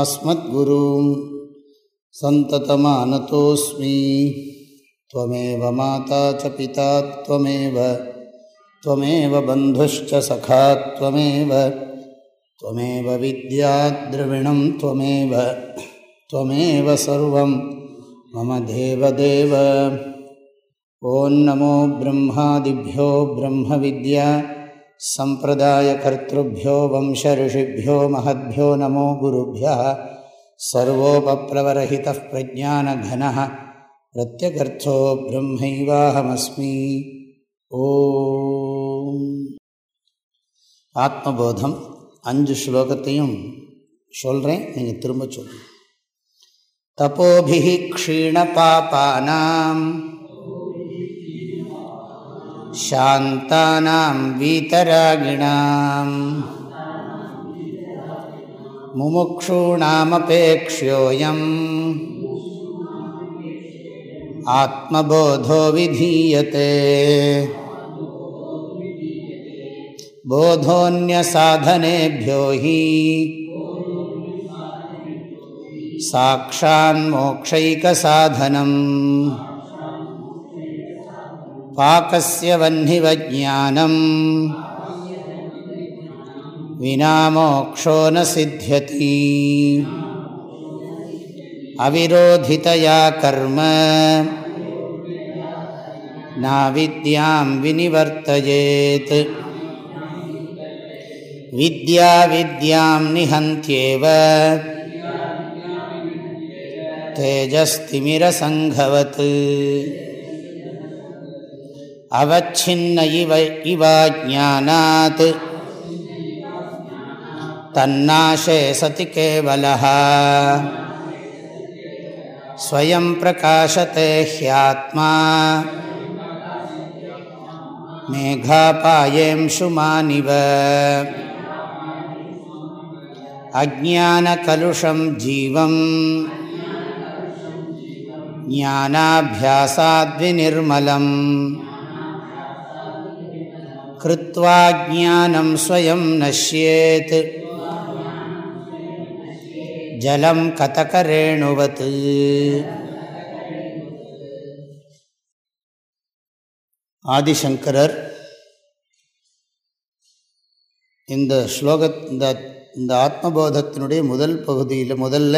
अस्मद्गुरूं सन्ततमानतोऽस्मि त्वमेव माता च पिता त्वमेव त्वमेव बन्धुश्च सखा त्वमेव त्वमेव विद्याद्रविणं त्वमेव त्वमेव सर्वं मम देवदेव ॐ नमो ब्रह्मादिभ्यो ब्रह्मविद्या सम्प्रदायकर्तृभ्यो वंशऋषिभ्यो महद्भ्यो नमो गुरुभ्यः सर्वोपप्लवरहितः प्रज्ञानघनः प्रत्यगर्थो ब्रह्मैवाहमस्मि ஓ ஆத்மபோதம் அஞ்சு ஸ்லோகத்தையும் சொல்கிறேன் நீங்கள் திரும்ப சொல்லுங்கள் தபோபிஹி க்ஷீண பாபானாம் शान्तानां वीतरागिणां मुमुक्षूणामपेक्ष्योऽयम् आत्मबोधो विधीयते बोधोऽन्यसाधनेभ्यो हि साक्षान्मोक्षैकसाधनम् पाकस्य वह्निवज्ञानम् विना मोक्षो न सिद्ध्यति अविरोधितया कर्म नाविद्यां विनिवर्तयेत् विद्या विद्यां निहन्त्येव तेजस्तिमिरसङ्घवत् அவச்சின்ன இவ இவா தன்னாசே சதி கேவலः ஸ்வயம் பிரகாசத்தை ஹியாத்மா. மேகாபாயேம்ஷுமானிவ அஜானகலுஷம் ஜீவம். ஞானாபியாசாத்விநிர்மலம் कृत्वा ज्ञानं स्वयं नश्येत् जलं कतकरेणुवत् ஆதிசங்கரர் இந்த ஸ்லோக இந்த இந்த ஆத்மபோதத்தினுடைய முதல் பகுதியில் முதல்ல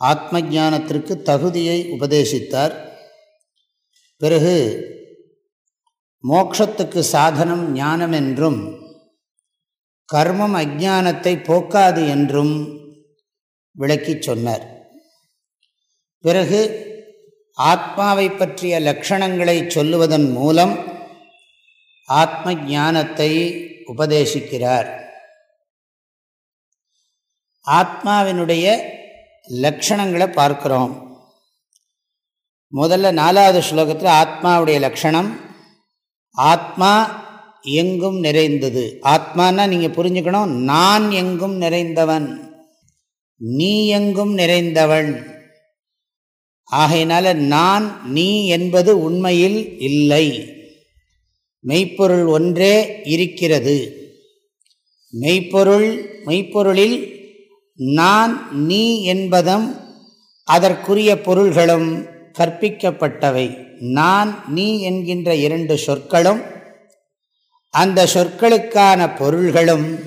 ஆத்ம ஞானத்திற்கு தகுதியை உபதேசித்தார் பிறகு மோக்ஷத்துக்கு சாதனம் ஞானம் என்றும் கர்மம் அஜானத்தை போக்காது என்றும் விளக்கி சொன்னார். பிறகு ஆத்மாவை பற்றிய லட்சணங்களை சொல்லுவதன் மூலம் ஆத்ம ஞானத்தை உபதேசிக்கிறார். ஆத்மாவினுடைய லட்சணங்களை பார்க்கிறோம். முதல்ல நாலாவது ஸ்லோகத்தில் ஆத்மாவுடைய லட்சணம் ஆத்மா எங்கும் நிறைந்தது. ஆத்மானா நீங்கள் புரிஞ்சுக்கணும் நான் எங்கும் நிறைந்தவன் நீ எங்கும் நிறைந்தவன் ஆகையினால நான் நீ என்பது உண்மையில் இல்லை. மெய்ப்பொருள் ஒன்றே இருக்கிறது. மெய்ப்பொருள் மெய்ப்பொருளில் நான் நீ என்பதும் அதற்குரிய பொருள்களும். கற்பிக்கப்பட்டவை. நான் நீ என்கின்ற இரண்டு சொற்களும் அந்த சொற்களுக்கான பொருள்களும்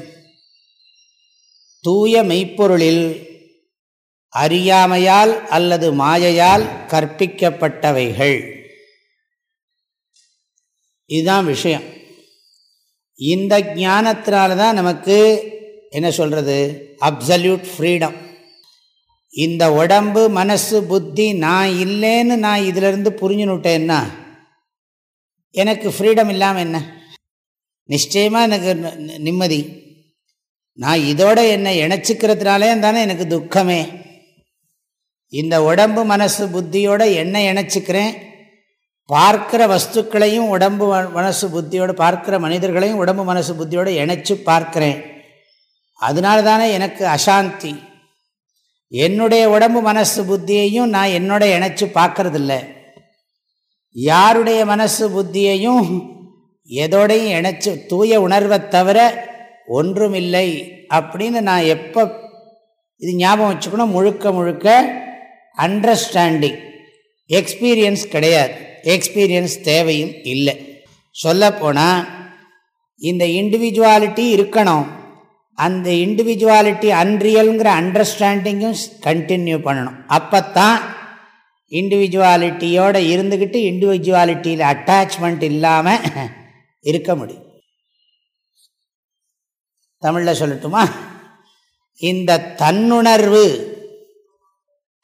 தூய மெய்ப்பொருளில் அறியாமையால் அல்லது மாயையால் கற்பிக்கப்பட்டவைகள். இதுதான் விஷயம். இந்த ஞானத்தினால தான் நமக்கு என்ன சொல்கிறது அப்சல்யூட் ஃப்ரீடம் இந்த உடம்பு மனசு புத்தி நான் இல்லைன்னு நான் இதிலிருந்து புரிஞ்சுனுட்டேன்னா எனக்கு ஃப்ரீடம் இல்லாமல் என்ன? நிச்சயமாக எனக்கு நிம்மதி. நான் இதோட என்னை இணைச்சிக்கிறதுனாலே தானே எனக்கு துக்கமே. இந்த உடம்பு மனசு புத்தியோடு என்ன இணைச்சிக்கிறேன். பார்க்குற வஸ்துக்களையும் உடம்பு மனசு புத்தியோடு பார்க்குற மனிதர்களையும் உடம்பு மனசு புத்தியோடு இணைச்சி பார்க்குறேன். அதனால தானே எனக்கு அசாந்தி. என்னுடைய உடம்பு மனசு புத்தியையும் நான் என்னோட இணைச்சி பார்க்கறதில்ல. யாருடைய மனசு புத்தியையும் எதோடையும் இணைச்சி தூய உணர்வை தவிர ஒன்றுமில்லை அப்படின்னு நான் எப்போ இது ஞாபகம் வச்சுக்கணும்? முழுக்க முழுக்க அண்டர்ஸ்டாண்டிங் எக்ஸ்பீரியன்ஸ் கிடையாது. எக்ஸ்பீரியன்ஸ் தேவையும் இல்லை. சொல்லப்போனால் இந்த இண்டிவிஜுவாலிட்டி இருக்கணும். அந்த இண்டிவிஜுவாலிட்டி அன்ரியல்ங்கிற அண்டர்ஸ்டாண்டிங்கும் கண்டினியூ பண்ணணும். அப்போத்தான் இண்டிவிஜுவாலிட்டியோடு இருந்துக்கிட்டு இண்டிவிஜுவாலிட்டியில் அட்டாச்மெண்ட் இல்லாமல் இருக்க முடியும். தமிழில் சொல்லட்டுமா? இந்த தன்னுணர்வு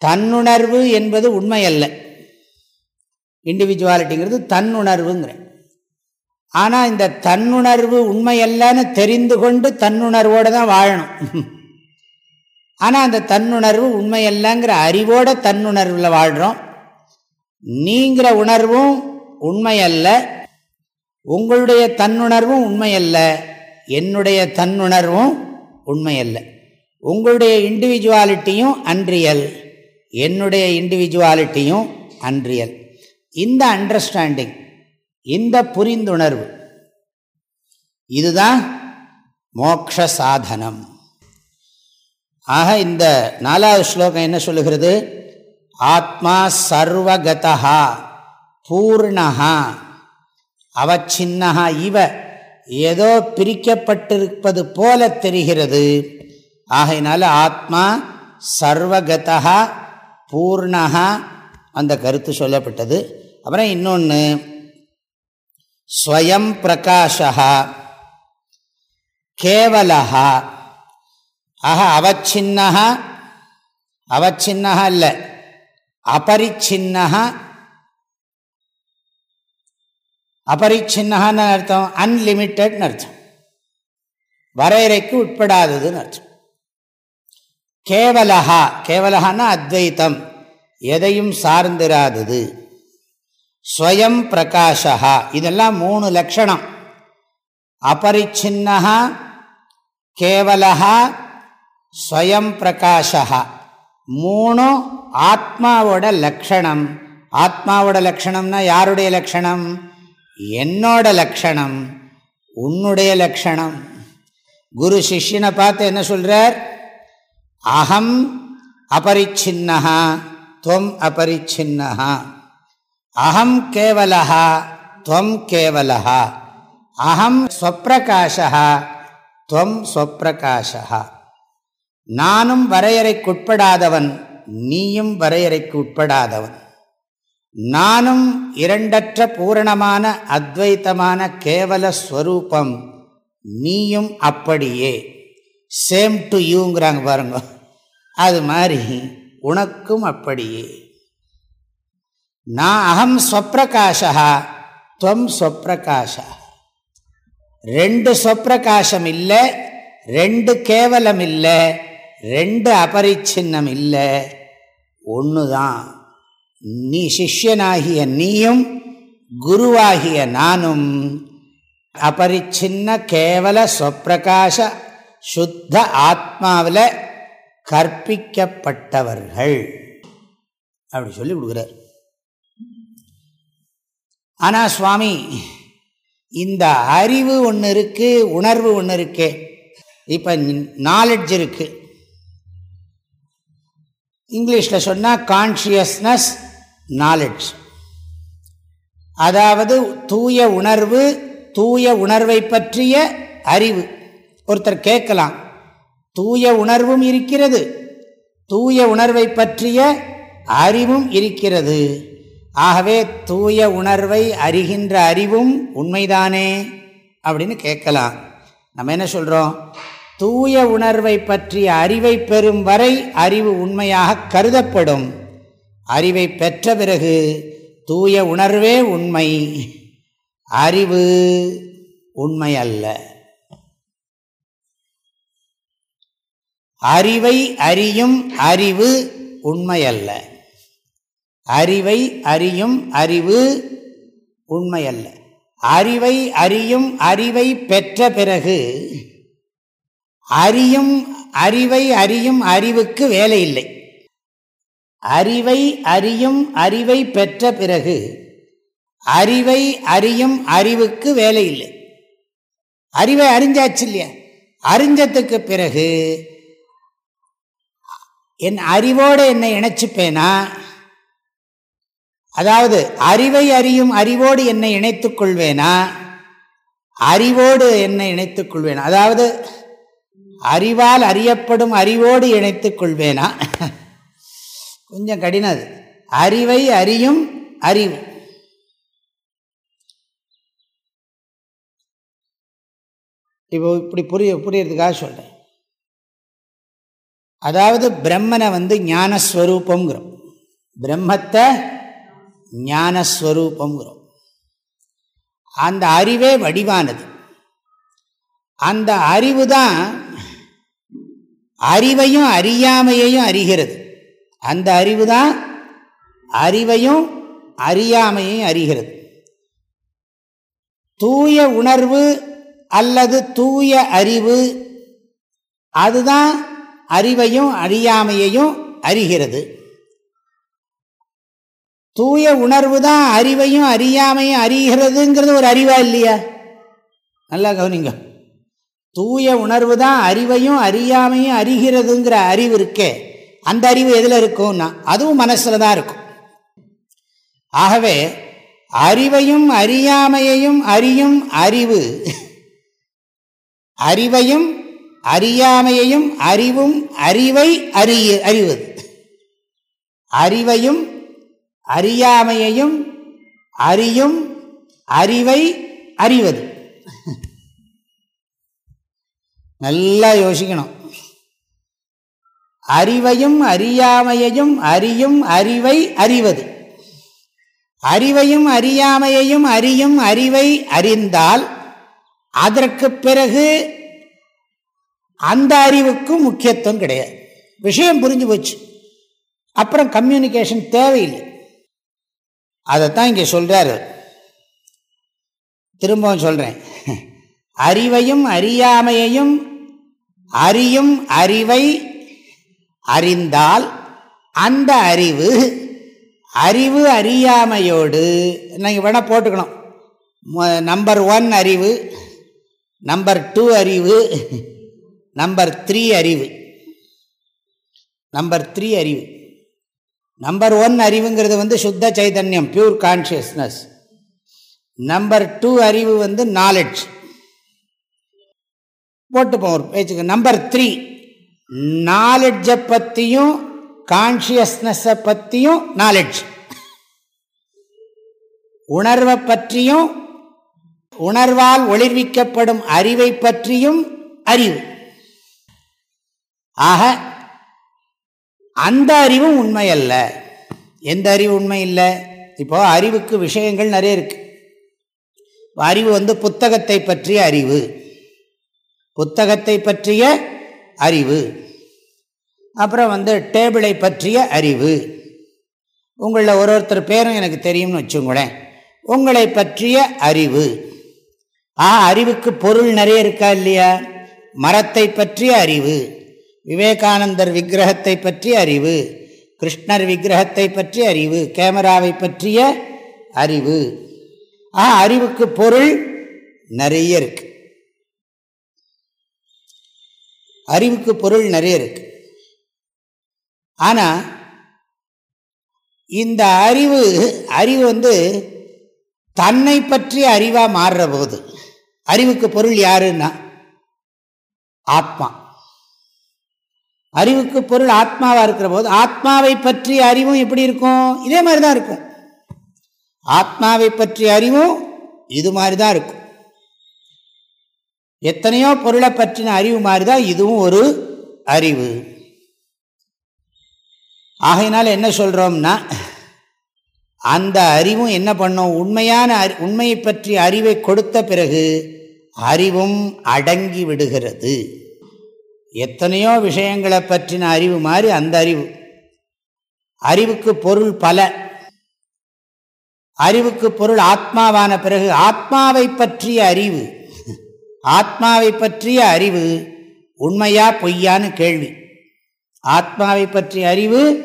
தன்னுணர்வு என்பது உண்மையல்ல. இண்டிவிஜுவாலிட்டிங்கிறது தன்னுணர்வுங்கிறேன். ஆனால் இந்த தன்னுணர்வு உண்மையல்லன்னு தெரிந்து கொண்டு தன்னுணர்வோடு தான் வாழணும். ஆனால் அந்த தன்னுணர்வு உண்மையல்லங்கிற அறிவோட தன்னுணர்வில் வாழ்கிறோம் நீங்கிற உணர்வும் உண்மையல்ல. உங்களுடைய தன்னுணர்வும் உண்மையல்ல. என்னுடைய தன்னுணர்வும் உண்மையல்ல. உங்களுடைய இண்டிவிஜுவாலிட்டியும் அன்றியல். என்னுடைய இண்டிவிஜுவாலிட்டியும் அன்றியல். இந்த அண்டர்ஸ்டாண்டிங் இந்த புரிந்துணர்வு. இதுதான் மோக்ஷ சாதனம். ஆக இந்த நாலாவது ஸ்லோகம் என்ன சொல்லுகிறது? ஆத்மா சர்வகதா பூர்ணகா அவச்சின்னகா இவ ஏதோ பிரிக்கப்பட்டிருப்பது போல தெரிகிறது. ஆகையினால ஆத்மா சர்வகதா பூர்ணா அந்த கருத்து சொல்லப்பட்டது. அப்புறம் இன்னொன்று ஸ்வயம் பிரகாஷா கேவலா ஆக அவச்சின்னா அவச்சின்னா இல்லை. அபரிச்சின்னா அபரிச்சின்னு அர்த்தம் அன்லிமிட்டட்னு அர்த்தம். வரையறைக்கு உட்படாததுன்னு அர்த்தம். கேவலா கேவலகான்னா அத்வைத்தம். எதையும் சார்ந்திராதது. ஸ்வயம் பிரகாஷா இதெல்லாம் மூணு லக்ஷணம் அபரிச்சின்னா கேவலா ஸ்வயம் பிரகாஷா மூணு ஆத்மாவோட லக்ஷணம் ஆத்மாவோட லக்ஷணம்னா யாருடைய லக்ஷணம் என்னோட லக்ஷணம் உன்னுடைய லக்ஷணம் குரு சிஷ்யனை பார்த்து என்ன சொல்கிறார் அகம் அபரிச்சின்னா தொம் அபரிச்சின்னா அகம் கேவலா துவம் கேவலா அகம் ஸ்வப்பிரகாஷா துவம் ஸ்வப்பிரகாஷா நானும் வரையறைக்குட்படாதவன் நீயும் வரையறைக்கு உட்படாதவன். நானும் இரண்டற்ற பூரணமான அத்வைத்தமான கேவல ஸ்வரூபம் நீயும் அப்படியே. சேம் டு யூங்கிறாங்க பாருங்க. அது மாதிரி உனக்கும் அப்படியே. நான் அகம் ஸ்வப்பிரகாஷா துவம் ஸ்வப்பிரகாஷா ரெண்டு ஸ்வப்பிரகாசம் இல்லை ரெண்டு கேவலம் இல்லை ரெண்டு அபரிச்சின்னம் இல்லை. ஒன்று தான் நீ சிஷ்யனாகிய நீயும் குருவாகிய நானும். அபரிச்சின்ன கேவல ஸ்வப்பிரகாச சுத்த ஆத்மாவில் கற்பிக்கப்பட்டவர்கள். அப்படி சொல்லி கொடுக்குறார். ஆனால் சுவாமி இந்த அறிவு ஒன்று இருக்குது உணர்வு ஒன்று இருக்கு. இப்போ நாலெட்ஜ் இருக்குது இங்கிலீஷில் சொன்னால் கான்ஷியஸ்னஸ் நாலெட்ஜ் அதாவது தூய உணர்வு தூய உணர்வை பற்றிய அறிவு. ஒருத்தர் கேட்கலாம் தூய உணர்வும் இருக்கிறது தூய உணர்வை பற்றிய அறிவும் இருக்கிறது. ஆகவே தூய உணர்வை அறிகின்ற அறிவும் உண்மைதானே அப்படின்னு கேட்கலாம். நம்ம என்ன சொல்கிறோம் தூய உணர்வை பற்றிய அறிவை பெறும் வரை அறிவு உண்மையாக கருதப்படும். அறிவை பெற்ற பிறகு தூய உணர்வே உண்மை. அறிவு உண்மை அல்ல. அறிவை அறியும் அறிவு உண்மையல்ல அறிவை அறியும் அறிவு உண்மையல்ல. அறிவை அறியும் அறிவை பெற்ற பிறகு அறியும் அறிவை அறியும் அறிவுக்கு வேலை இல்லை அறிவை அறியும் அறிவை பெற்ற பிறகு அறிவை அறியும் அறிவுக்கு வேலை இல்லை அறிவை அறிஞ்சாச்சு இல்லையா? அறிஞ்சத்துக்கு பிறகு என் அறிவோடு என்னை இணைச்சிப்பேனா? அதாவது அறிவை அறியும் அறிவோடு என்னை இணைத்துக் கொள்வேனா? அறிவோடு என்னை இணைத்துக் கொள்வேனா? அதாவது அறிவால் அறியப்படும் அறிவோடு இணைத்துக் கொள்வேனா? கொஞ்சம் கடினம் அது. அறிவை அறியும் அறிவு. இப்போ இப்படி புரிய புரியறதுக்காக சொல்கிறேன் அதாவது பிரம்மனை வந்து ஞானஸ்வரூபங்கிறோம் பிரம்மத்தை ஞானஸ்வரூபங்கிறோம் அந்த அறிவே வடிவானது. அந்த அறிவு தான் அறிவையும் அறியாமையையும் அறிகிறது. அந்த அறிவு தான் அறிவையும் அறியாமையையும் அறிகிறது. தூய உணர்வு அல்லது தூய அறிவு அதுதான் அறிவையும் அறியாமையையும் அறிகிறது. தூய உணர்வு தான் அறிவையும் அறியாமையும் அறிகிறதுங்கிறது ஒரு அறிவா இல்லையா? நல்லா கவனிங்க. தூய உணர்வு தான் அறிவையும் அறியாமையும் அறிகிறதுங்கிற அறிவு இருக்கே. அந்த அறிவு எதில் இருக்கும்னா அதுவும் மனசில் தான் இருக்கும். ஆகவே அறிவையும் அறியாமையையும் அறியும் அறிவு அறிவையும் அறியாமையையும் அறிவும் அறிவை அறிய அறிவது. அறிவையும் அறியாமையையும் அறியும் அறிவை அறிவது. நல்லா யோசிக்கணும். அறிவையும் அறியாமையையும் அறியும் அறிவை அறிவது. அறிவையும் அறியாமையையும் அறியும் அறிவை அறிந்தால் அதற்கு பிறகு அந்த அறிவுக்கும் முக்கியத்துவம் கிடையாது. விஷயம் புரிஞ்சு போச்சு. அப்புறம் கம்யூனிகேஷன் தேவையில்லை. அதைத்தான் இங்கே சொல்கிறார் திரும்பவும் சொல்கிறேன் அறிவையும் அறியாமையையும் அறியும் அறிவை அறிந்தால் அந்த அறிவு அறிவு அறியாமையோடு நீங்கள் வேணால் போட்டுக்கணும். நம்பர் ஒன் அறிவு நம்பர் டூ அறிவு நம்பர் த்ரீ அறிவு. நம்பர் த்ரீ அறிவு. நம்பர் ஒன் அறிவுங்கிறது வந்து சுத்த சைதன்யம் பியூர் கான்சியஸ்னஸ் நம்பர் டூ அறிவு வந்து நாலெட்ஜ் போட்டுப்போம் ஒரு பேச்சுக்கு. நம்பர் த்ரீ நாலெட்ஜை பற்றியும் கான்ஷியஸ்னஸை பற்றியும் நாலெட்ஜ் உணர்வை பற்றியும் உணர்வால் ஒளிர்விக்கப்படும் அறிவை பற்றியும் அறிவு. ஆக அந்த அறிவும் உண்மை அல்ல. எந்த அறிவு உண்மை இல்லை? இப்போ அறிவுக்கு விஷயங்கள் நிறைய இருக்கு. அறிவு வந்து புத்தகத்தை பற்றிய அறிவு. புத்தகத்தை பற்றிய அறிவு. அப்புறம் வந்து டேபிளை பற்றிய அறிவு. உங்களில் ஒரு ஒருத்தர் பேரும் எனக்கு தெரியும்னு வச்சுங்களேன். உங்களை பற்றிய அறிவு. ஆ அறிவுக்கு பொருள் நிறைய இருக்கா இல்லையா? மரத்தை பற்றிய அறிவு. விவேகானந்தர் விக்கிரகத்தை பற்றிய அறிவு கிருஷ்ணர் விக்கிரகத்தை பற்றிய அறிவு கேமராவை பற்றிய அறிவு. ஆ அறிவுக்கு பொருள் நிறைய இருக்கு. அறிவுக்கு பொருள் நிறைய இருக்கு. ஆனால் இந்த அறிவு அறிவு வந்து தன்னை பற்றிய அறிவாக மாறுற போது அறிவுக்கு பொருள் யாருன்னா ஆத்மா. அறிவுக்கு பொருள் ஆத்மாவாக இருக்கிற போது ஆத்மாவை பற்றிய அறிவும் எப்படி இருக்கும்? இதே மாதிரி தான் இருக்கும். ஆத்மாவை பற்றிய அறிவும் இது மாதிரி தான் இருக்கும். எத்தனையோ பொருளை பற்றின அறிவு மாதிரி தான் இதுவும் ஒரு அறிவு. ஆகையினால் என்ன சொல்கிறோம்னா அந்த அறிவும் என்ன பண்ணும்? உண்மையான அறி உண்மையை பற்றிய அறிவை கொடுத்த பிறகு அறிவும் அடங்கி விடுகிறது. எத்தனையோ விஷயங்களை பற்றின அறிவு மாதிரி அந்த அறிவு. அறிவுக்கு பொருள் பல. அறிவுக்கு பொருள் ஆத்மாவான பிறகு ஆத்மாவை பற்றிய அறிவு. ஆத்மாவை பற்றிய அறிவு உண்மையா பொய்யான்னு கேள்வி. ஆத்மாவை பற்றிய அறிவு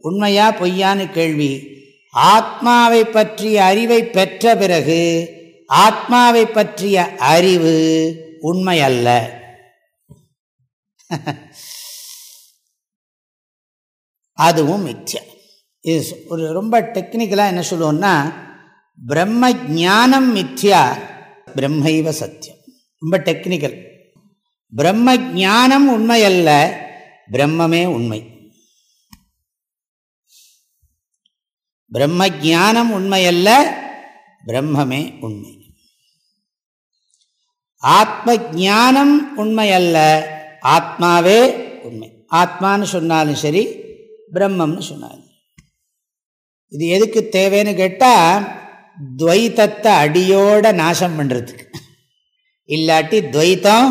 உண்மையா பொய்யான்னு கேள்வி. ஆத்மாவை பற்றிய அறிவை பெற்ற பிறகு ஆத்மாவை பற்றிய அறிவு உண்மையல்ல. அதுவும் மித்யா. இது ஒரு ரொம்ப டெக்னிக்கலாக என்ன சொல்லுவோம்னா பிரம்ம ஜானம் மித்யா பிரம்மைவ சத்தியம். ரொம்ப டெக்னிக்கல் பிரம்ம ஜானம் உண்மை அல்ல பிரம்மமே உண்மை. பிரம்ம ஜானம் உண்மை அல்ல பிரம்மமே உண்மை. ஆத்ம ஜானம் உண்மை அல்ல ஆத்மாவே உண்மை. ஆத்மான்னு சொன்னாலும் சரி பிரம்மம்னு சொன்னாலும் இது எதுக்கு தேவைன்னு கேட்டால் துவைத்தத்தை அடியோட நாசம் பண்ணுறதுக்கு இல்லாட்டி துவைத்தம்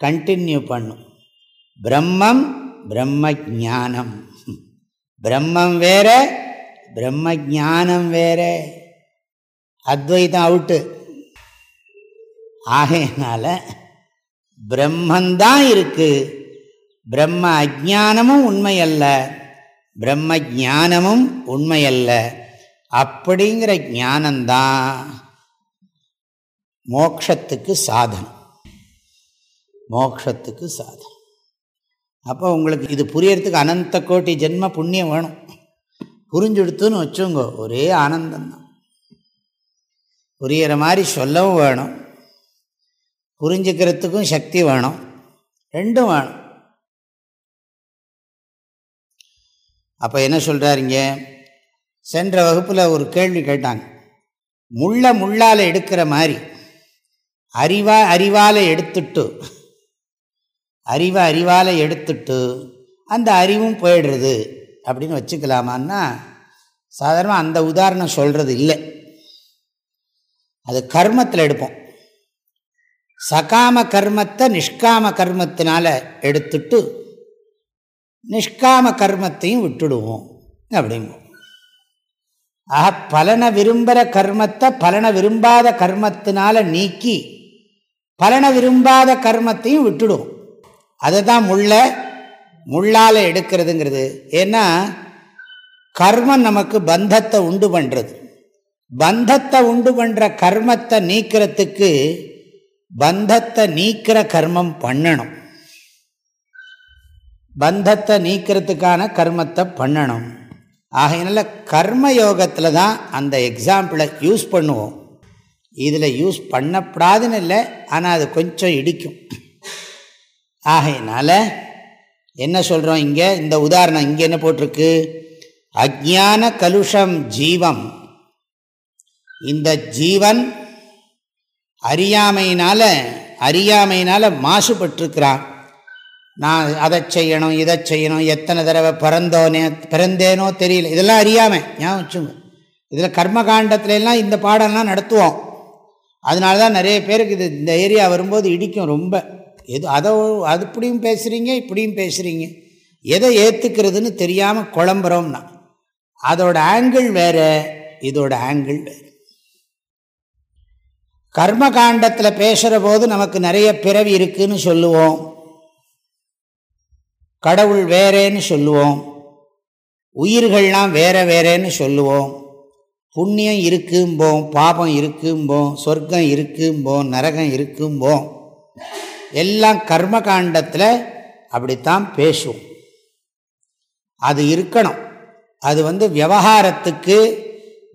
கண்டினியூ பண்ணும். பிரம்மம் பிரம்ம ஜானம் பிரம்மம் வேற பிரம்ம ஜானம் வேற. அத்வைதம் அவுட்டு. ஆகையினால் பிரம்மந்தான் இருக்கு. பிரம்ம அஜானமும் உண்மை அல்ல பிரம்ம ஜானமும் உண்மை அல்ல அப்படிங்கிற ஞானந்தான் மோக்ஷத்துக்கு சாதனம். மோக்ஷத்துக்கு சாதனம். அப்போ உங்களுக்கு இது புரியறதுக்கு அனந்த கோட்டி ஜென்ம புண்ணியம் வேணும். புரிஞ்சுடுத்துன்னு வச்சுங்க ஒரே ஆனந்தம்தான் புரிகிற மாதிரி சொல்லவும் வேணும். புரிஞ்சுக்கிறதுக்கும் சக்தி வேணும். ரெண்டும் வேணும். அப்போ என்ன சொல்கிறாருங்க சென்ற வகுப்பில் ஒரு கேள்வி கேட்டாங்க. முள்ள முள்ளால் எடுக்கிற மாதிரி அறிவா அறிவால் எடுத்துட்டு அறிவை அறிவால் எடுத்துட்டு அந்த அறிவும் போயிடுறது அப்படின்னு வச்சுக்கலாமான்னா சாதாரணமாக அந்த உதாரணம் சொல்கிறது இல்லை. அது கர்மத்தில் எடுப்போம். சகாம கர்மத்தை நிஷ்காம கர்மத்தினால எடுத்துட்டு நிஷ்காம கர்மத்தையும் விட்டுடுவோம் அப்படிங்கும். ஆக பலனை விரும்புகிற கர்மத்தை பலனை விரும்பாத கர்மத்தினால நீக்கி பலனை விரும்பாத கர்மத்தையும் விட்டுடுவோம். அதை தான் முள்ள முள்ளால் எடுக்கிறதுங்கிறது. ஏன்னா கர்மம் நமக்கு பந்தத்தை உண்டு பண்ணுறது பந்தத்தை உண்டு பண்ணுற கர்மத்தை நீக்கிறதுக்கு பந்தத்தை நீக்கிற கர்மம் பண்ணணும். பந்தத்தை நீக்கிறதுக்கான கர்மத்தை பண்ணணும். ஆகையினால கர்ம யோகத்தில் தான் அந்த எக்ஸாம்பிளை யூஸ் பண்ணுவோம். இதில் யூஸ் பண்ணப்படாதுன்னு இல்லை ஆனால் அது கொஞ்சம் இடிக்கும். ஆகையினால என்ன சொல்கிறோம் இங்கே? இந்த உதாரணம் இங்கே என்ன போட்டிருக்கு? அஜான கலுஷம் ஜீவம். இந்த ஜீவன் அறியாமையினால் அறியாமையினால் மாசுபட்டிருக்கிறான் நான் அதை செய்யணும் இதை செய்யணும் எத்தனை தடவை பிறந்தோனே பிறந்தேனோ தெரியல. இதெல்லாம் அறியாமை ஞாபகம் வச்சுங்க இதில் கர்மகாண்டத்துலலாம் இந்த பாடம்லாம் நடத்துவோம். அதனால தான் நிறைய பேருக்கு இது இந்த ஏரியா வரும்போது இடிக்கும் ரொம்ப. எது அதை அது இப்படியும் பேசுகிறீங்க இப்படியும் பேசுகிறீங்க எதை ஏற்றுக்கிறதுன்னு தெரியாமல் குழம்புறோம்னா அதோட ஆங்கிள் வேறு இதோட ஆங்கிள் வேறு. கர்ம காண்டத்தில் பேசுகிற போது நமக்கு நிறைய பிறவி இருக்குதுன்னு சொல்லுவோம். கடவுள் வேறேன்னு சொல்லுவோம். உயிர்கள்லாம் வேற வேறேன்னு சொல்லுவோம். புண்ணியம் இருக்கும்போம் பாபம் இருக்கும்போம் சொர்க்கம் இருக்கும்போம் நரகம் இருக்கும்போம். எல்லாம் கர்ம காண்டத்தில் அப்படித்தான் பேசுவோம். அது இருக்கணும். அது வந்து விவகாரத்துக்கு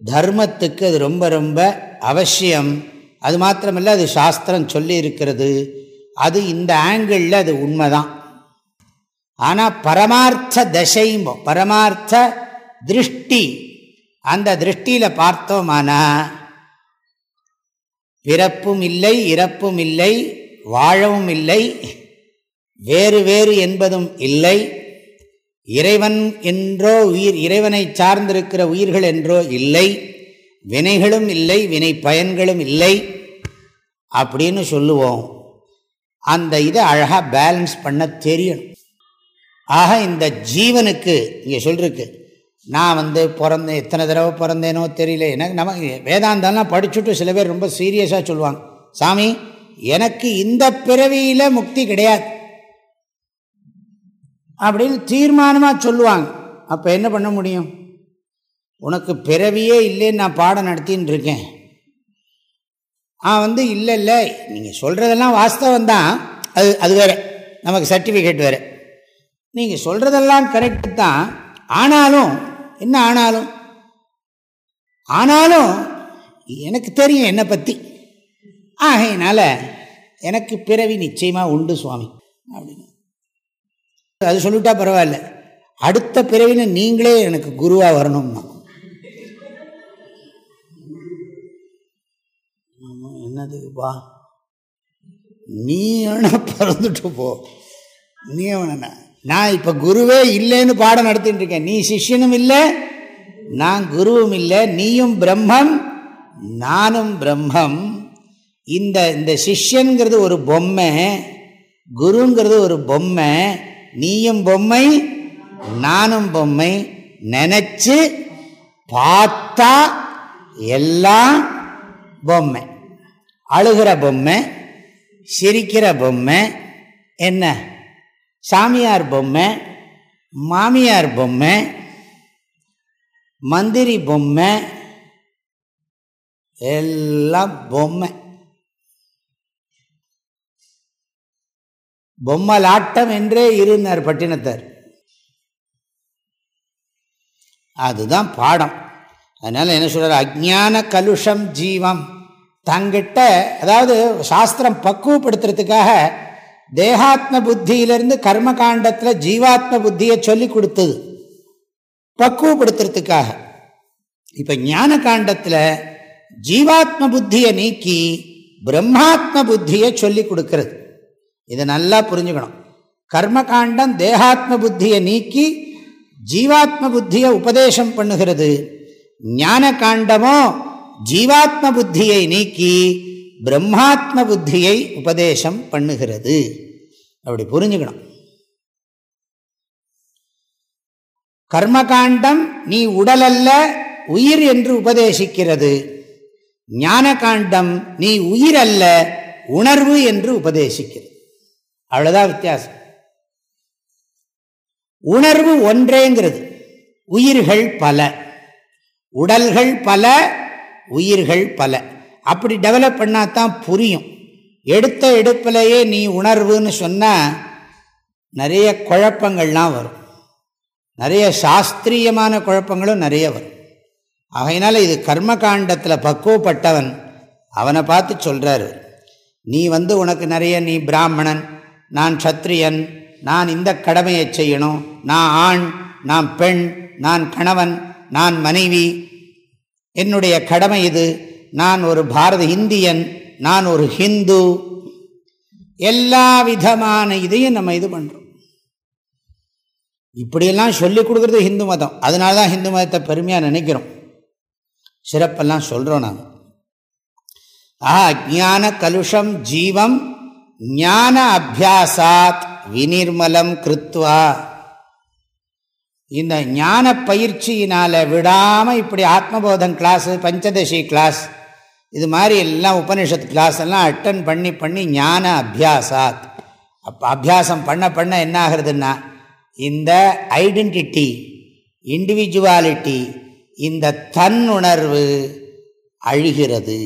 தர்மத்துக்கு அது ரொம்ப ரொம்ப அவசியம். அது மாத்திரமில்லை அது சாஸ்திரம் சொல்லி இருக்கிறது அது இந்த ஆங்கிளில் அது உண்மைதான். ஆனால் பரமார்த்த தசைம்போம் பரமார்த்த திருஷ்டி அந்த திருஷ்டியில் பார்த்தோமானா பிறப்பும் இல்லை இறப்பும் இல்லை வாழவும் இல்லை வேறு வேறு என்பதும் இல்லை இறைவன் என்றோ உயிர் இறைவனை சார்ந்திருக்கிற உயிர்கள் என்றோ இல்லை வினைகளும் இல்லை வினை பயன்களும் இல்லை அப்படின்னு சொல்லுவோம். அந்த இதை அழகாக பேலன்ஸ் பண்ண தெரியணும். ஆக இந்த ஜீவனுக்கு இங்கே சொல்லிருக்கு நான் வந்து பிறந்தேன் எத்தனை தடவை பிறந்தேனோ தெரியல. எனக்கு நம்ம வேதாந்தம்லாம் படிச்சுட்டு சில பேர் ரொம்ப சீரியஸாக சொல்லுவாங்க. சாமி எனக்கு இந்த பிறவியில் முக்தி கிடையாது. அப்படின்னு தீர்மானமாக சொல்லுவாங்க. அப்போ என்ன பண்ண முடியும்? உனக்கு பிறவியே இல்லைன்னு நான் பாடம் நடத்தின்னு இருக்கேன் ஆ வந்து இல்லை இல்லை நீங்கள் சொல்கிறதெல்லாம் வாஸ்தவம் தான் அது அது வேறு. நமக்கு சர்டிஃபிகேட் வேறு. நீங்கள் சொல்கிறதெல்லாம் கரெக்டு தான். ஆனாலும் என்ன ஆனாலும்? ஆனாலும் எனக்கு தெரியும் என்னை பற்றி ஆகையினால் எனக்கு பிறவி நிச்சயமாக உண்டு சுவாமி. அப்படின்னு. அது சொல்லிட்டா பரவாயில்ல. அடுத்த பிறவின்னு நீங்களே எனக்கு குருவாக வரணும்னா என்னது வா. நீ வேணா பிறந்துட்டு போ. நீ வேணா நான் இப்போ குருவே இல்லைன்னு பாடம் நடத்திட்டு இருக்கேன். நீ சிஷ்யனும் இல்லை நான் குருவும் இல்லை நீயும் பிரம்மம் நானும் பிரம்மம். இந்த இந்த சிஷ்யங்கிறது ஒரு பொம்மை குருங்கிறது ஒரு பொம்மை நீயும் பொம்மை நானும் பொம்மை. நினச்சி பார்த்தா எல்லாம் பொம்மை. அழுகிற பொம்மை சிரிக்கிற பொம்மை என்ன? சாமியார் பொம்மை மாமியார் பொம்மை மந்திரி பொம்மை எல்லாம் பொம்மை. பொம்மலாட்டம் என்றே இருந்தார் பட்டினத்தார். அதுதான் பாடம். அதனால் என்ன சொல்கிறார் அஜான கலுஷம் ஜீவம். தங்கிட்ட அதாவது சாஸ்திரம் பக்குவப்படுத்துறதுக்காக தேகாத்ம புத்தியிலிருந்து கர்ம காண்டத்தில் ஜீவாத்ம புத்தியை சொல்லி கொடுத்தது. பக்குவப்படுத்துறதுக்காக. இப்போ ஞான காண்டத்தில் ஜீவாத்ம புத்தியை நீக்கி பிரம்மாத்ம புத்தியை சொல்லி கொடுக்கறது. இதை நல்லா புரிஞ்சுக்கணும். கர்ம காண்டம் தேகாத்ம புத்தியை நீக்கி ஜீவாத்ம புத்தியை உபதேசம் பண்ணுகிறது. ஞான காண்டமோ ஜீவாத்ம புத்தியை நீக்கி பிரம்மாத்ம புத்தியை உபதேசம் பண்ணுகிறது. அப்படி புரிஞ்சுக்கணும். கர்மகாண்டம் நீ உடல் அல்ல உயிர் என்று உபதேசிக்கிறது. ஞான காண்டம் நீ உயிர் அல்ல உணர்வு என்று உபதேசிக்கிறது. அவ்வளோதான் வித்தியாசம். உணர்வு ஒன்றேங்கிறது. உயிர்கள் பல உடல்கள் பல உயிர்கள் பல. அப்படி டெவலப் பண்ணால் தான் புரியும். எடுத்த எடுப்பிலேயே நீ உணர்வுன்னு சொன்னால் நிறைய குழப்பங்கள்லாம் வரும். நிறைய சாஸ்திரியமான குழப்பங்களும் நிறைய வரும். ஆகையினால இது கர்ம காண்டத்தில் பக்குவப்பட்டவன் அவனை பார்த்து சொல்கிறாரு நீ வந்து உனக்கு நிறைய நீ பிராமணன் நான் சத்திரியன் நான் இந்த கடமையை செய்யணும் நான் ஆண் நான் பெண் நான் கணவன் நான் மனைவி என்னுடைய கடமை இது. நான் ஒரு பாரத இந்தியன் நான் ஒரு ஹிந்து. எல்லா விதமான இதையும் நம்ம இது பண்ணுறோம் இப்படியெல்லாம் சொல்லிக் கொடுக்குறது ஹிந்து மதம். அதனால தான் ஹிந்து மதத்தை பெருமையாக நினைக்கிறோம். சிறப்பெல்லாம் சொல்கிறோம் நான் ஆஹா அஜான கலுஷம் ஜீவம் ஞான அபியாசாத் வினிர்மலம் கிருத்வா. இந்த ஞான பயிற்சியினால் விடாமல் இப்படி ஆத்மபோதம் கிளாஸு பஞ்சதசி கிளாஸ் இது மாதிரி எல்லாம் உபனிஷத் கிளாஸ் எல்லாம் அட்டன் பண்ணி பண்ணி ஞான அபியாசாத். அப்போ அபியாசம் பண்ண பண்ண என்ன ஆகுறதுன்னா இந்த ஐடென்டிட்டி இண்டிவிஜுவாலிட்டி இந்த தன்னுணர்வு அழிகிறது.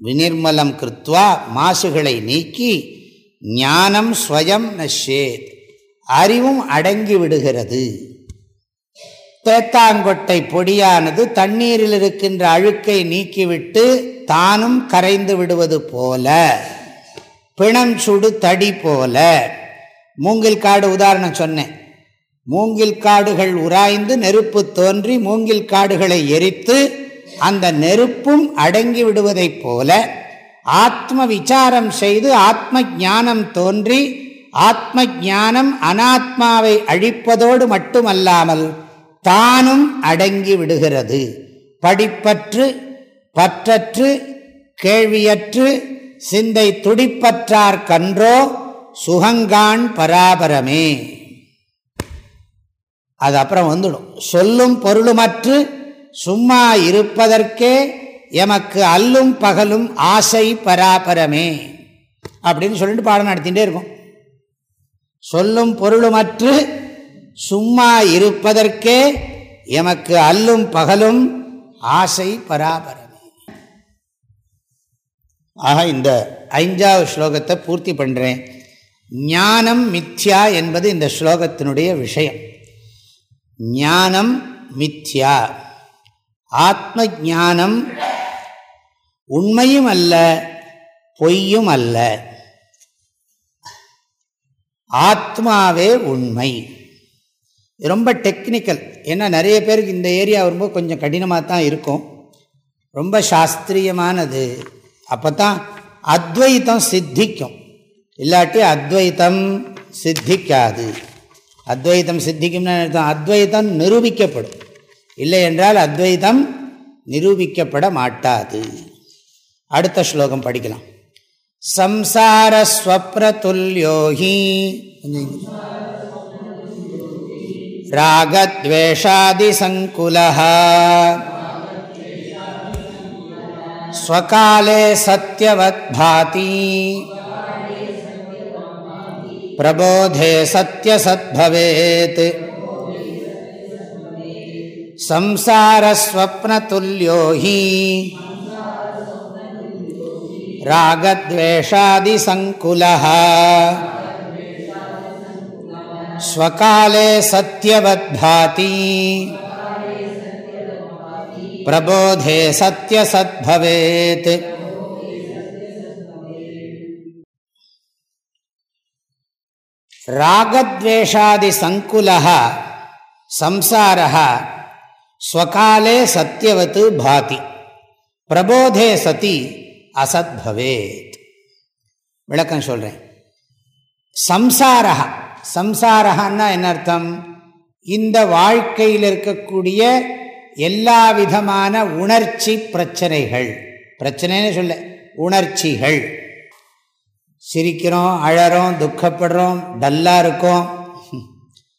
விநிர்மலம் கிருத்வா மாசுகளை நீக்கி ஞானம் ஸ்வயம் நஷேத் அறிவும் அடங்கி விடுகிறது. தேத்தாங்கொட்டை பொடியானது தண்ணீரில் இருக்கின்ற அழுக்கை நீக்கிவிட்டு தானும் கரைந்து விடுவது போல பிணம் சுடு தடி போல. மூங்கில் காடு உதாரணம் சொன்னேன். மூங்கில் காடுகள் உராய்ந்து நெருப்பு தோன்றி மூங்கில் காடுகளை எரித்து அந்த நெருப்பும் அடங்கி விடுவதைப் போல ஆத்ம விசாரம் செய்து ஆத்ம ஞானம் தோன்றி ஆத்ம ஞானம் அனாத்மாவை அழிப்பதோடு மட்டுமல்லாமல் தானும் அடங்கி விடுகிறது. படிப்பற்று பற்றற்று கேள்வியற்று சிந்தை துடிப்பற்றார் கன்றோ சுகங்கான் பராபரமே. அது அப்புறம் வந்துடும். சொல்லும் பொருளுமற்று சும்மா இருப்பதற்கே எமக்கு அல்லும் பகலும் ஆசை பராபரமே. அப்படின்னு சொல்லிட்டு பாடம் நடத்திகிட்டே இருக்கும். சொல்லும் பொருளுமற்று சும்மா இருப்பதற்கே எமக்கு அல்லும் பகலும் ஆசை பராபரமே ஆக இந்த ஐந்தாவது ஸ்லோகத்தை பூர்த்தி பண்ணுறேன் ஞானம் மித்யா என்பது இந்த ஸ்லோகத்தினுடைய விஷயம். ஞானம் மித்யா. ஆத்ம ஞானம் உண்மையும் அல்ல பொய்யும் அல்ல. ஆத்மாவே உண்மை. ரொம்ப டெக்னிக்கல் ஏன்னா நிறைய பேருக்கு இந்த ஏரியா ரொம்ப கொஞ்சம் கடினமாக தான் இருக்கும். ரொம்ப சாஸ்திரியமானது. அப்போ தான் அத்வைத்தம் சித்திக்கும். இல்லாட்டி அத்வைத்தம் சித்திக்காது. அத்வைத்தம் சித்திக்கும்னு அர்த்தம் அத்வைத்தம் நிரூபிக்கப்படும். இல்லை என்றால் அத்வைதம் நிரூபிக்கப்பட மாட்டாது. அடுத்த ஸ்லோகம் படிக்கலாம். சம்சாரஸ்வப்ரதுல்யோ ஹி ராகத்வேஷாதிசங்குலः ஸ்வகாலே சத்யவத் பாதி பிரபோதே சத்யசத்பவேத். சம்சாரஸ்வப்னதுல்யோ ஹி रागद्वेषादिसङ्कुलः स्वकाले सत्यवद्भाति प्रबोधे सत्यसद्भवेत् रागद्वेषादिसङ्कुलः संसारः स्वकाले सत्यवत् भाति प्रबोधे सति அசத் பவேத் விளக்கம் சொல்கிறேன் சம்சாரா சம்சாரகான்னா என்ன அர்த்தம்? இந்த வாழ்க்கையில் இருக்கக்கூடிய எல்லா விதமான உணர்ச்சி பிரச்சனைகள். பிரச்சனைன்னு சொல்ல உணர்ச்சிகள். சிரிக்கிறோம் அழறோம் துக்கப்படுறோம் டல்லாக இருக்கோம்.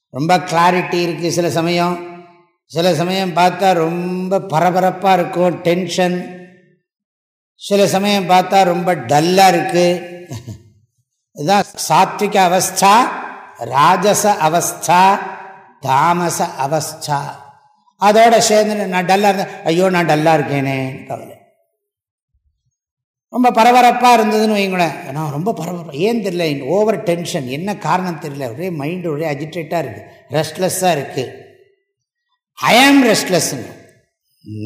ரொம்ப கிளாரிட்டி இருக்குது சில சமயம். சில சமயம் பார்த்தா ரொம்ப பரபரப்பாக இருக்கும் டென்ஷன் சில சமயம் பார்த்தா ரொம்ப டல்லாக இருக்குது இதுதான் சாத்விக அவஸ்தா ராஜச அவஸ்தா தாமச அவஸ்தா. அதோட சேர்ந்து நான் டல்லாக இருந்தேன். ஐயோ நான் டல்லாக இருக்கேனே கவலை. ரொம்ப பரபரப்பாக இருந்ததுன்னு வைங்களேன் நான் ரொம்ப பரபரப்பாக ஏன் தெரியல ஓவர் டென்ஷன் என்ன காரணம் தெரியல. ஒரே மைண்டு ஒரே அஜிடேட்டாக இருக்குது ரெஸ்ட்லெஸ்ஸாக இருக்குது ஐ ஆம் ரெஸ்ட்லெஸ்ஸுங்கிறோம்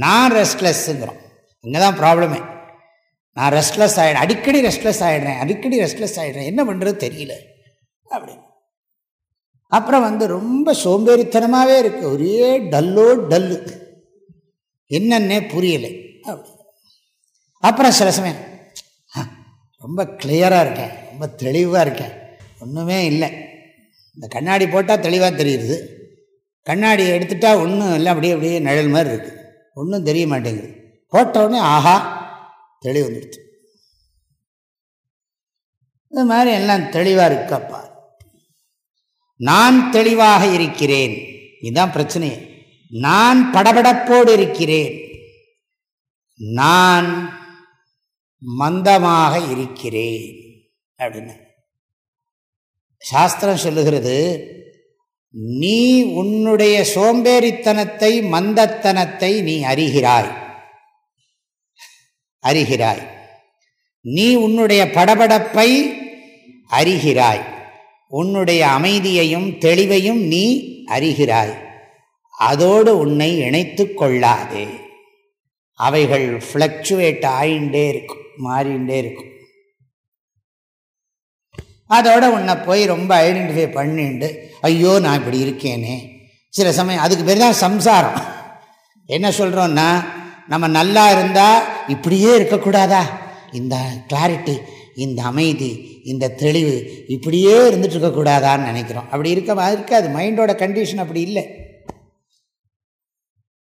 நான் ரெஸ்ட்லெஸ்ஸுங்கிறோம் இங்கே தான் ப்ராப்ளமே நான் ரெஸ்ட்லெஸ் ஆகிடுறேன் அடிக்கடி ரெஸ்ட்லெஸ் ஆகிடுறேன் அடிக்கடி ரெஸ்ட்லெஸ் ஆகிடுறேன் என்ன பண்ணுறது தெரியல அப்படின்னு. அப்புறம் வந்து ரொம்ப சோம்பேறித்தனமாகவே இருக்குது ஒரே டல்லோ டல்லு. என்னன்னே புரியலை அப்படி அப்புறம் சில சமயம் ரொம்ப கிளியராக இருக்கேன் ரொம்ப தெளிவாக இருக்கேன் ஒன்றுமே இல்லை. இந்த கண்ணாடி போட்டால் தெளிவாக தெரியுது. கண்ணாடி எடுத்துட்டால் ஒன்றும் இல்லை அப்படியே அப்படியே நிழல் மாதிரி இருக்குது ஒன்றும் தெரிய மாட்டேங்குது. போட்டவுடனே ஆஹா தெளிவு வந்துடுச்சு. இது மாதிரி எல்லாம் தெளிவாக இருக்கப்பா நான் தெளிவாக இருக்கிறேன். இதுதான் பிரச்சனை நான் படபடப்போடு இருக்கிறேன். நான் மந்தமாக இருக்கிறேன். அப்படின்னு. சாஸ்திரம் சொல்லுகிறது நீ உன்னுடைய சோம்பேறித்தனத்தை மந்தத்தனத்தை நீ அறிகிறாய். அறிகிறாய். நீ உன்னுடைய படபடப்பை அறிகிறாய். உன்னுடைய அமைதியையும் தெளிவையும் நீ அறிகிறாய். அதோடு உன்னை இணைத்து கொள்ளாதே. அவைகள் ஃப்ளக்சுவேட் ஆயிண்டே இருக்கும் மாறிண்டே இருக்கும். அதோட உன்னை போய் ரொம்ப ஐடென்டிஃபை பண்ணிட்டு ஐயோ நான் இப்படி இருக்கேனே. சில சமயம் அதுக்கு பேர் தான் சம்சாரம். என்ன சொல்கிறோன்னா நம்ம நல்லா இருந்தால் இப்படியே இருக்கக்கூடாதா? இந்த கிளாரிட்டி இந்த அமைதி இந்த தெளிவு இப்படியே இருந்துட்டு இருக்கக்கூடாதான்னு நினைக்கிறோம். அப்படி இருக்க இருக்காது. மைண்டோட கண்டிஷன் அப்படி இல்லை.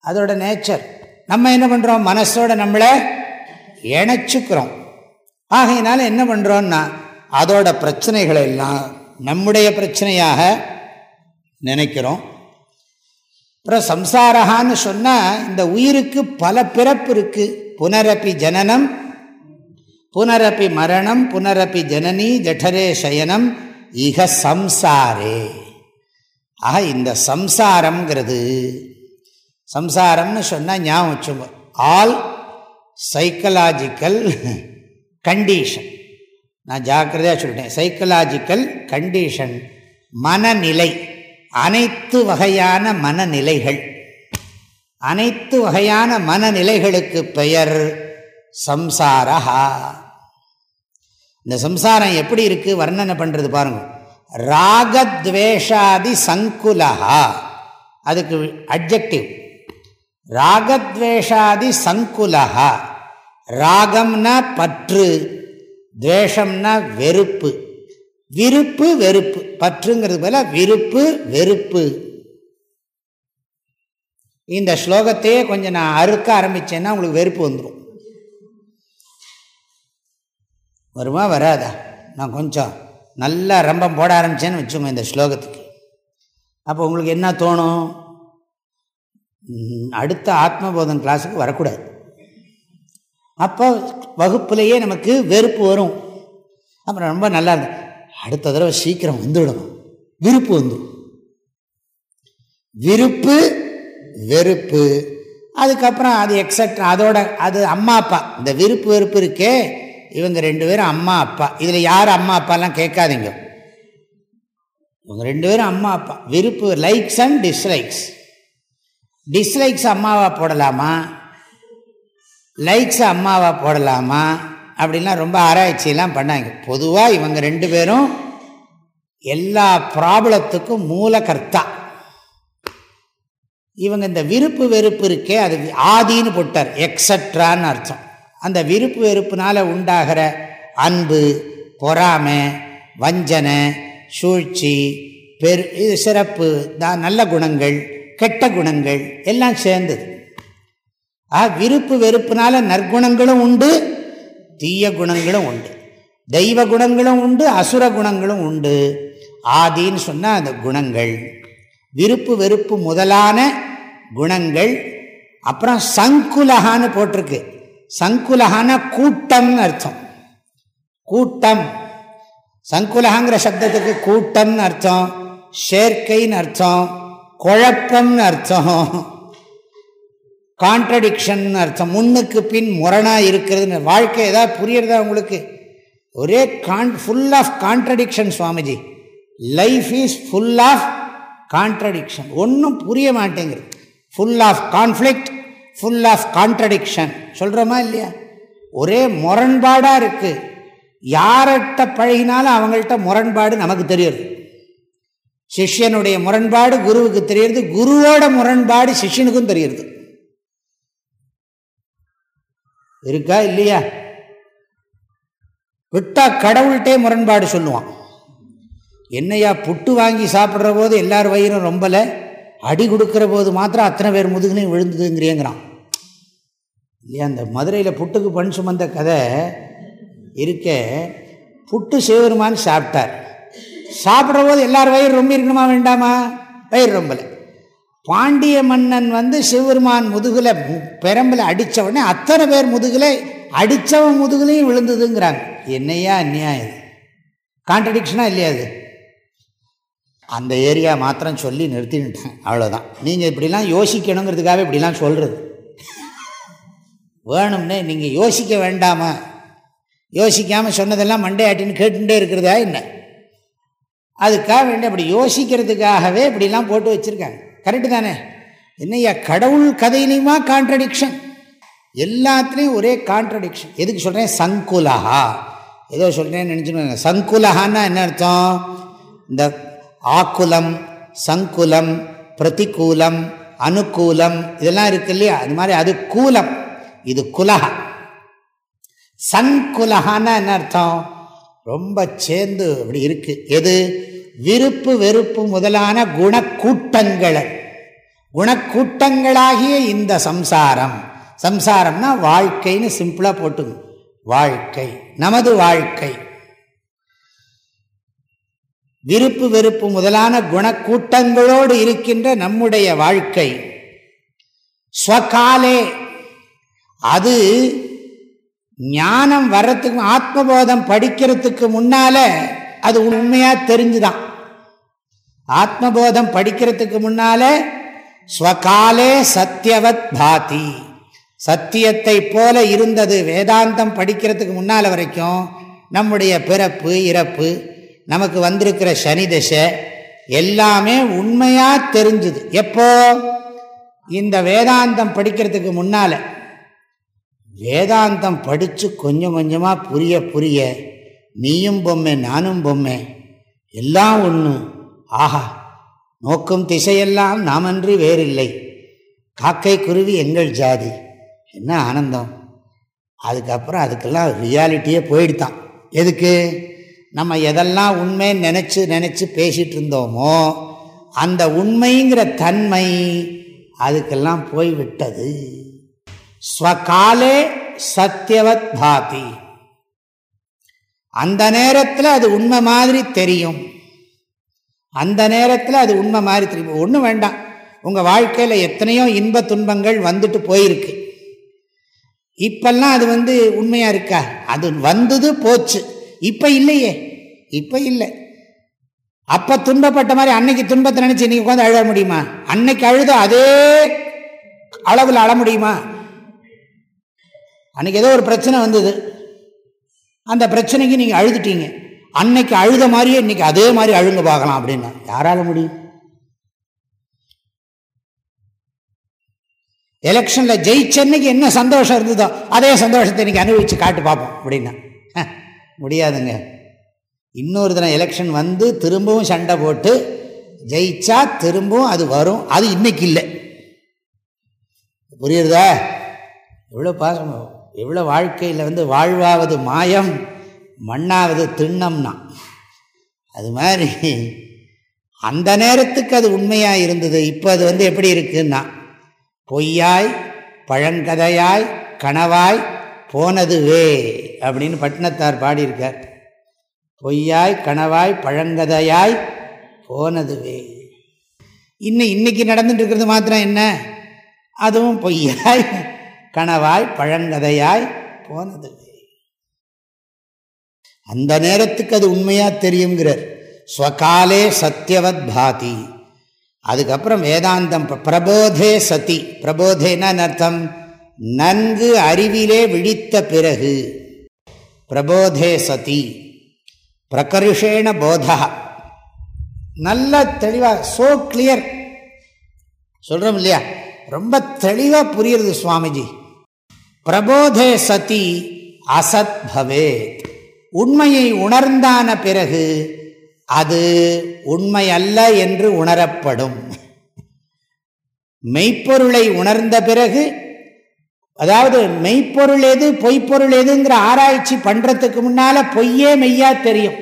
அதோட நேச்சர் நம்ம என்ன பண்ணுறோம் மனசோட நம்மளை இணைச்சிக்கிறோம். ஆகையினால என்ன பண்ணுறோன்னா அதோட பிரச்சனைகளை எல்லாம் நம்முடைய பிரச்சனையாக நினைக்கிறோம். அப்புறம் சம்சாரகான்னு சொன்னால் இந்த உயிருக்கு பல பிறப்பு இருக்குது புனரப்பி ஜனனம் புனரப்பி மரணம் புனரப்பி ஜனனி ஜடரே சயனம் இக சம்சாரே. ஆக இந்த சம்சாரம்ங்கிறது சம்சாரம்னு சொன்னால் ஞாபகம் வச்சுங்க ஆல் சைக்கலாஜிக்கல் கண்டிஷன். நான் ஜாக்கிரதையாக சொல்லிட்டேன். சைக்கலாஜிக்கல் கண்டிஷன் மனநிலை அனைத்து வகையான மனநிலைகள். அனைத்து வகையான மனநிலைகளுக்கு பெயர் சம்சாரஹா. இந்த சம்சாரம் எப்படி இருக்குது வர்ணனை பண்ணுறது பாருங்கள் ராகத்வேஷாதி சங்குலஹா. அதுக்கு அப்ஜெக்டிவ் ராகத்வேஷாதி சங்குலஹா. ராகம்னா பற்று துவேஷம்னா வெறுப்பு. விருப்பு வெறுப்பு. பற்றுங்கிறது போல விருப்பு வெறுப்பு. இந்த ஸ்லோகத்தையே கொஞ்சம் நான் அறுக்க ஆரம்பித்தேன்னா உங்களுக்கு வெறுப்பு வந்துடும் வருமா? வராதா? நான் கொஞ்சம் நல்லா ரம்பம் போட ஆரம்பித்தேன்னு வச்சுக்கோங்க இந்த ஸ்லோகத்துக்கு. அப்போ உங்களுக்கு என்ன தோணும்? அடுத்த ஆத்மபோதன் கிளாஸுக்கு வரக்கூடாது. அப்போ வகுப்புலேயே நமக்கு வெறுப்பு வரும். அப்புறம் ரொம்ப நல்லா இருந்தது அடுத்த தடவை சீக்கிரம் வந்துவிடும் விருப்பு வந்துடும் விருப்பு வெறுப்பு அதுக்கப்புறம் அது எக்ஸட்ரா அதோட அது அம்மா அப்பா. இந்த விருப்பு வெறுப்பு இருக்கே இவங்க ரெண்டு பேரும் அம்மா அப்பா. இதில் யார் அம்மா அப்பாலாம் கேட்காதீங்க. இவங்க ரெண்டு பேரும் அம்மா அப்பா. விருப்பு லைக்ஸ் அண்ட் டிஸ்லைக்ஸ் டிஸ்லைக்ஸ் அம்மாவா போடலாமா? லைக்ஸ் அம்மாவா போடலாமா? அப்படின்லாம் ரொம்ப ஆராய்ச்சியெல்லாம் பண்ணாங்க. பொதுவாக இவங்க ரெண்டு பேரும் எல்லா ப்ராப்ளத்துக்கும் மூலகர்த்தா. இவங்க இந்த விருப்பு வெறுப்பு இருக்கே அது ஆதின்னு போட்டார் எக்ஸட்ரான்னு அர்த்தம். அந்த விருப்பு வெறுப்புனால உண்டாகிற அன்பு பொறாமை வஞ்சனை சூழ்ச்சி பெரு இது சிறப்பு தான் நல்ல குணங்கள் கெட்ட குணங்கள் எல்லாம் சேர்ந்தது. ஆ விருப்பு வெறுப்புனால நற்குணங்களும் உண்டு தீய குணங்களும் உண்டு. தெய்வ குணங்களும் உண்டு அசுர குணங்களும் உண்டு. ஆதின்னு சொன்னால் அந்த குணங்கள். விருப்பு வெறுப்பு முதலான குணங்கள் அப்புறம் சங்குலகான்னு போட்டிருக்கு. சங்குலகான கூட்டம்னு அர்த்தம். கூட்டம். சங்குலகாங்கிற சப்தத்துக்கு கூட்டம்னு அர்த்தம். சேர்க்கைன்னு அர்த்தம். குழப்பம்னு அர்த்தம். கான்ட்ரடிக்ஷன் அர்த்தம். முன்னுக்கு பின் முரணாக இருக்கிறதுன்னு. வாழ்க்கை ஏதாவது புரியறதா உங்களுக்கு? ஒரே Khan full of contradiction Swamiji. Life is full of contradiction ஒன்றும் புரிய மாட்டேங்கிறது full of conflict full of contradiction சொல்கிறோமா இல்லையா? ஒரே முரண்பாடாக இருக்குது யார்கிட்ட பழகினாலும் அவங்கள்ட்ட முரண்பாடு நமக்கு தெரியுது. சிஷ்யனுடைய முரண்பாடு குருவுக்கு தெரியுது குருவோட முரண்பாடு சிஷ்யனுக்கும் தெரியுது இருக்கா இல்லையா? விட்டா கடவுள்கிட்டே முரண்பாடு சொல்லுவான். என்னையா புட்டு வாங்கி சாப்பிட்ற போது எல்லார் வயிறும் ரொம்பலை? அடி கொடுக்குற போது மாத்திரம் அத்தனை பேர் முதுகுலையும் விழுந்ததுங்கிறேங்கிறான். இல்லையா அந்த மதுரையில் புட்டுக்கு பண் சுமந்த கதை இருக்க புட்டு சிவபெருமான் சாப்பிட்டார். சாப்பிட்ற போது எல்லார் வயிறு ரொம்ப இருக்கணுமா வேண்டாமா? வயிறு ரொம்பலை. பாண்டிய மன்னன் வந்து சிவபெருமான் முதுகில் பெரம்பில் அடித்த உடனே அத்தனை பேர் முதுகில் அடித்தவன் முதுகுலையும் விழுந்ததுங்கிறாங்க. என்னையா அந்நியாயம் கான்ட்ரடிக்ஷனாக இல்லையா அது அந்த ஏரியா மாத்திரம் சொல்லி நிறுத்தின்ட்டேன் அவ்வளோதான் நீங்கள் இப்படிலாம் யோசிக்கணுங்கிறதுக்காக இப்படிலாம் சொல்கிறது வேணும்னே நீங்கள் யோசிக்க வேண்டாமா? யோசிக்காமல் சொன்னதெல்லாம் மண்டே ஆட்டின்னு கேட்டுட்டே இருக்கிறதா என்ன? அதுக்காக வேண்டிய அப்படி யோசிக்கிறதுக்காகவே இப்படிலாம் போட்டு வச்சுருக்காங்க. கரெக்டு தானே? என்னையா கடவுள் கதையிலையுமா கான்ட்ரடிக்ஷன் எல்லாத்துலேயும் ஒரே கான்ட்ரடிக்ஷன் எதுக்கு சொல்கிறேன் சங்குலஹா ஏதோ சொல்கிறேன்னு நினச்சின்னு சங்குலஹான்னா என்ன அர்த்தம்? இந்த ஆக்குலம் சங்குலம் பிரதிகூலம் அனுகூலம் இதெல்லாம் இருக்கு இல்லையா? அது மாதிரி அது கூலம். இது குலகா சங்குலகான்னா என்ன அர்த்தம்? ரொம்ப சேர்ந்து அப்படி இருக்கு. எது? விருப்பு வெறுப்பு முதலான குணக்கூட்டங்களை. குணக்கூட்டங்களாகிய இந்த சம்சாரம். சம்சாரம்னா வாழ்க்கைன்னு சிம்பிளாக போட்டுங்க வாழ்க்கை. நமது வாழ்க்கை. விருப்பு வெறுப்பு முதலான குணக்கூட்டங்களோடு இருக்கின்ற நம்முடைய வாழ்க்கை. ஸ்வகாலே அது ஞானம் வர்றதுக்கு ஆத்மபோதம் படிக்கிறதுக்கு முன்னால அது உண்மையாக தெரிஞ்சுதான். ஆத்மபோதம் படிக்கிறதுக்கு முன்னால ஸ்வகாலே சத்தியவத் பாதி. சத்தியத்தை போல இருந்தது வேதாந்தம் படிக்கிறதுக்கு முன்னால் வரைக்கும் நம்முடைய பிறப்பு இறப்பு நமக்கு வந்திருக்கிற சனி தசை எல்லாமே உண்மையாக தெரிஞ்சுது. எப்போ? இந்த வேதாந்தம் படிக்கிறதுக்கு முன்னால். வேதாந்தம் படித்து கொஞ்சம் கொஞ்சமாக புரிய புரிய நீயும் பொம்மை நானும் பொம்மை எல்லாம் ஒன்று ஆஹா நோக்கும் திசையெல்லாம் நாமன்றி வேறில்லை. காக்கை குருவி எங்கள் ஜாதி. என்ன ஆனந்தம். அதுக்கப்புறம் அதுக்கெல்லாம் ரியாலிட்டியே போயிடுதான். எதுக்கு? நம்ம எதெல்லாம் உண்மைன்னு நினச்சி நினச்சி பேசிகிட்டு இருந்தோமோ அந்த உண்மைங்கிற தன்மை அதுக்கெல்லாம் போய்விட்டது. ஸ்வகாலே சத்தியவத் பாதி. அந்த நேரத்தில் அது உண்மை மாதிரி தெரியும். அந்த நேரத்தில் அது உண்மை மாதிரி தெரியும். ஒன்றும் வேண்டாம். உங்கள் வாழ்க்கையில் எத்தனையோ இன்ப துன்பங்கள் வந்துட்டு போயிருக்கு. இப்பெல்லாம் அது வந்து உண்மையாக இருக்கா? அது வந்தது போச்சு. இப்போ இல்லையே. இப்போ இல்லை. அப்போ துன்பப்பட்ட மாதிரி அன்னைக்கு துன்பத்தை நினச்சி இன்றைக்கி உட்காந்து அழ முடியுமா? அன்னைக்கு அழுதோ அதே அளவில் அழ முடியுமா? அன்னைக்கு ஏதோ ஒரு பிரச்சனை வந்தது. அந்த பிரச்சனைக்கு நீங்கள் அழுதுட்டீங்க. அன்னைக்கு அழுத மாதிரியே இன்னைக்கு அதே மாதிரி அழுங்க பார்க்கலாம் அப்படின்னா. யாரால முடியும்? எலெக்ஷனில் ஜெயிச்சன்னைக்கு என்ன சந்தோஷம் இருந்ததோ அதே சந்தோஷத்தை இன்னைக்கு அனுபவிச்சு காட்டு பார்ப்போம் அப்படின்னா. முடியாதுங்க. இன்னொரு தினம் எலெக்ஷன் வந்து திரும்பவும் சண்டை போட்டு ஜெயிச்சா திரும்பவும் அது வரும். அது இன்னைக்கு இல்லை. புரியுறதா? எவ்வளோ பாசம் எவ்வளோ வாழ்க்கையில் வந்து வாழ்வாவது மாயம் மண்ணாவது திண்ணம்னா. அது மாதிரி அந்த நேரத்துக்கு அது உண்மையாக இருந்தது. இப்போ அது வந்து எப்படி இருக்குன்னா பொய்யாய் பழங்கதையாய் கனவாய் போனதுவே அப்படின்னு பட்டினத்தார் பாடியிருக்கார். பொய்யாய் கனவாய் பழங்கதையாய் போனதுவே. இன்னும் இன்னைக்கு நடந்துட்டு இருக்கிறது மாத்திரம் என்ன? அதுவும் பொய்யாய் கனவாய் பழங்கதையாய் போனதுவே. அந்த நேரத்துக்கு அது உண்மையாக தெரியுங்கிறார் ஸ்வகாலே சத்தியவத் பாதி. அதுக்கப்புறம் வேதாந்தம் பிரபோதே சதி. பிரபோதேன அர்த்தம்? நன்கு அறிவிலே விழித்த பிறகு. பிரபோதே சதி. பிரகர்ஷேண போதா. நல்ல தெளிவாக சோ கிளியர் சொல்கிறோம் இல்லையா? ரொம்ப தெளிவாக புரியுறது சுவாமிஜி. பிரபோதே சதி அசத் பவேத். உண்மையை உணர்ந்தான பிறகு அது உண்மை அல்ல என்று உணரப்படும். மெய்ப்பொருளை உணர்ந்த பிறகு அதாவது மெய்ப்பொருள் எது பொய்ப்பொருள் எதுங்கிற ஆராய்ச்சி பண்ணுறதுக்கு முன்னால் பொய்யே மெய்யா தெரியும்.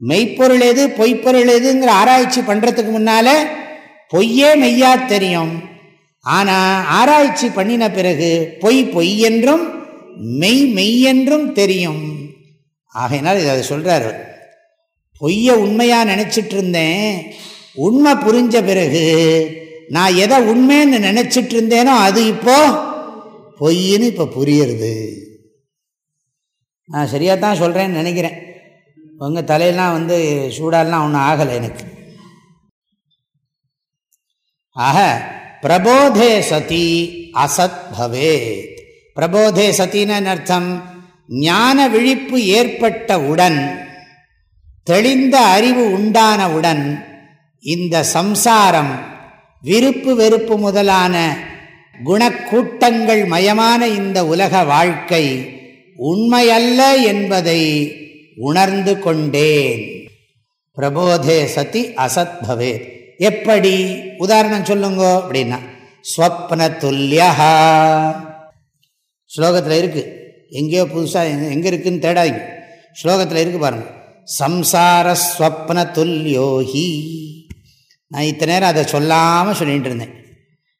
மெய்ப்பொருள் எது பொய்ப்பொருள் எதுங்கிற ஆராய்ச்சி பண்ணுறதுக்கு முன்னால் பொய்யே மெய்யா தெரியும். ஆனால் ஆராய்ச்சி பண்ணின பிறகு பொய் பொய் என்றும் மெய் மெய் என்றும் தெரியும். ஆகையினால் இதை சொல்கிறார் பொய்யை உண்மையாக நினச்சிட்டு இருந்தேன் உண்மை புரிஞ்ச பிறகு நான் எதை உண்மைன்னு நினச்சிட்டு இருந்தேனோ அது இப்போது பொய்ன்னு இப்போ புரியுறது. நான் சரியாக தான் சொல்கிறேன்னு நினைக்கிறேன். உங்கள் தலையெல்லாம் வந்து சூடாலாம் ஒன்றும் ஆகலை எனக்கு. ஆக பிரபோதே சதி அசத் பவேத். பிரபோதே சத்தின்னு அர்த்தம்? ஞான விழிப்பு ஏற்பட்டவுடன் தெளிந்த அறிவு உண்டானவுடன் இந்த சம்சாரம் விருப்பு வெறுப்பு முதலான குணக்கூட்டங்கள் மயமான இந்த உலக வாழ்க்கை உண்மையல்ல என்பதை உணர்ந்து கொண்டேன். பிரபோதே சதி அசத் பவேத். எப்படி? உதாரணம் சொல்லுங்க அப்படின்னா ஸ்வப்ன துல்லியா ஸ்லோகத்தில் இருக்குது எங்கேயோ புதுசாக எங்கே இருக்குன்னு தேடாதீங்க. ஸ்லோகத்தில் இருக்கு பாருங்கள் சம்சார ஸ்வப்ன துல்யோஹி நான் இத்தனை நேரம் அதை சொல்லாமல் சொல்லிகிட்டு இருந்தேன்.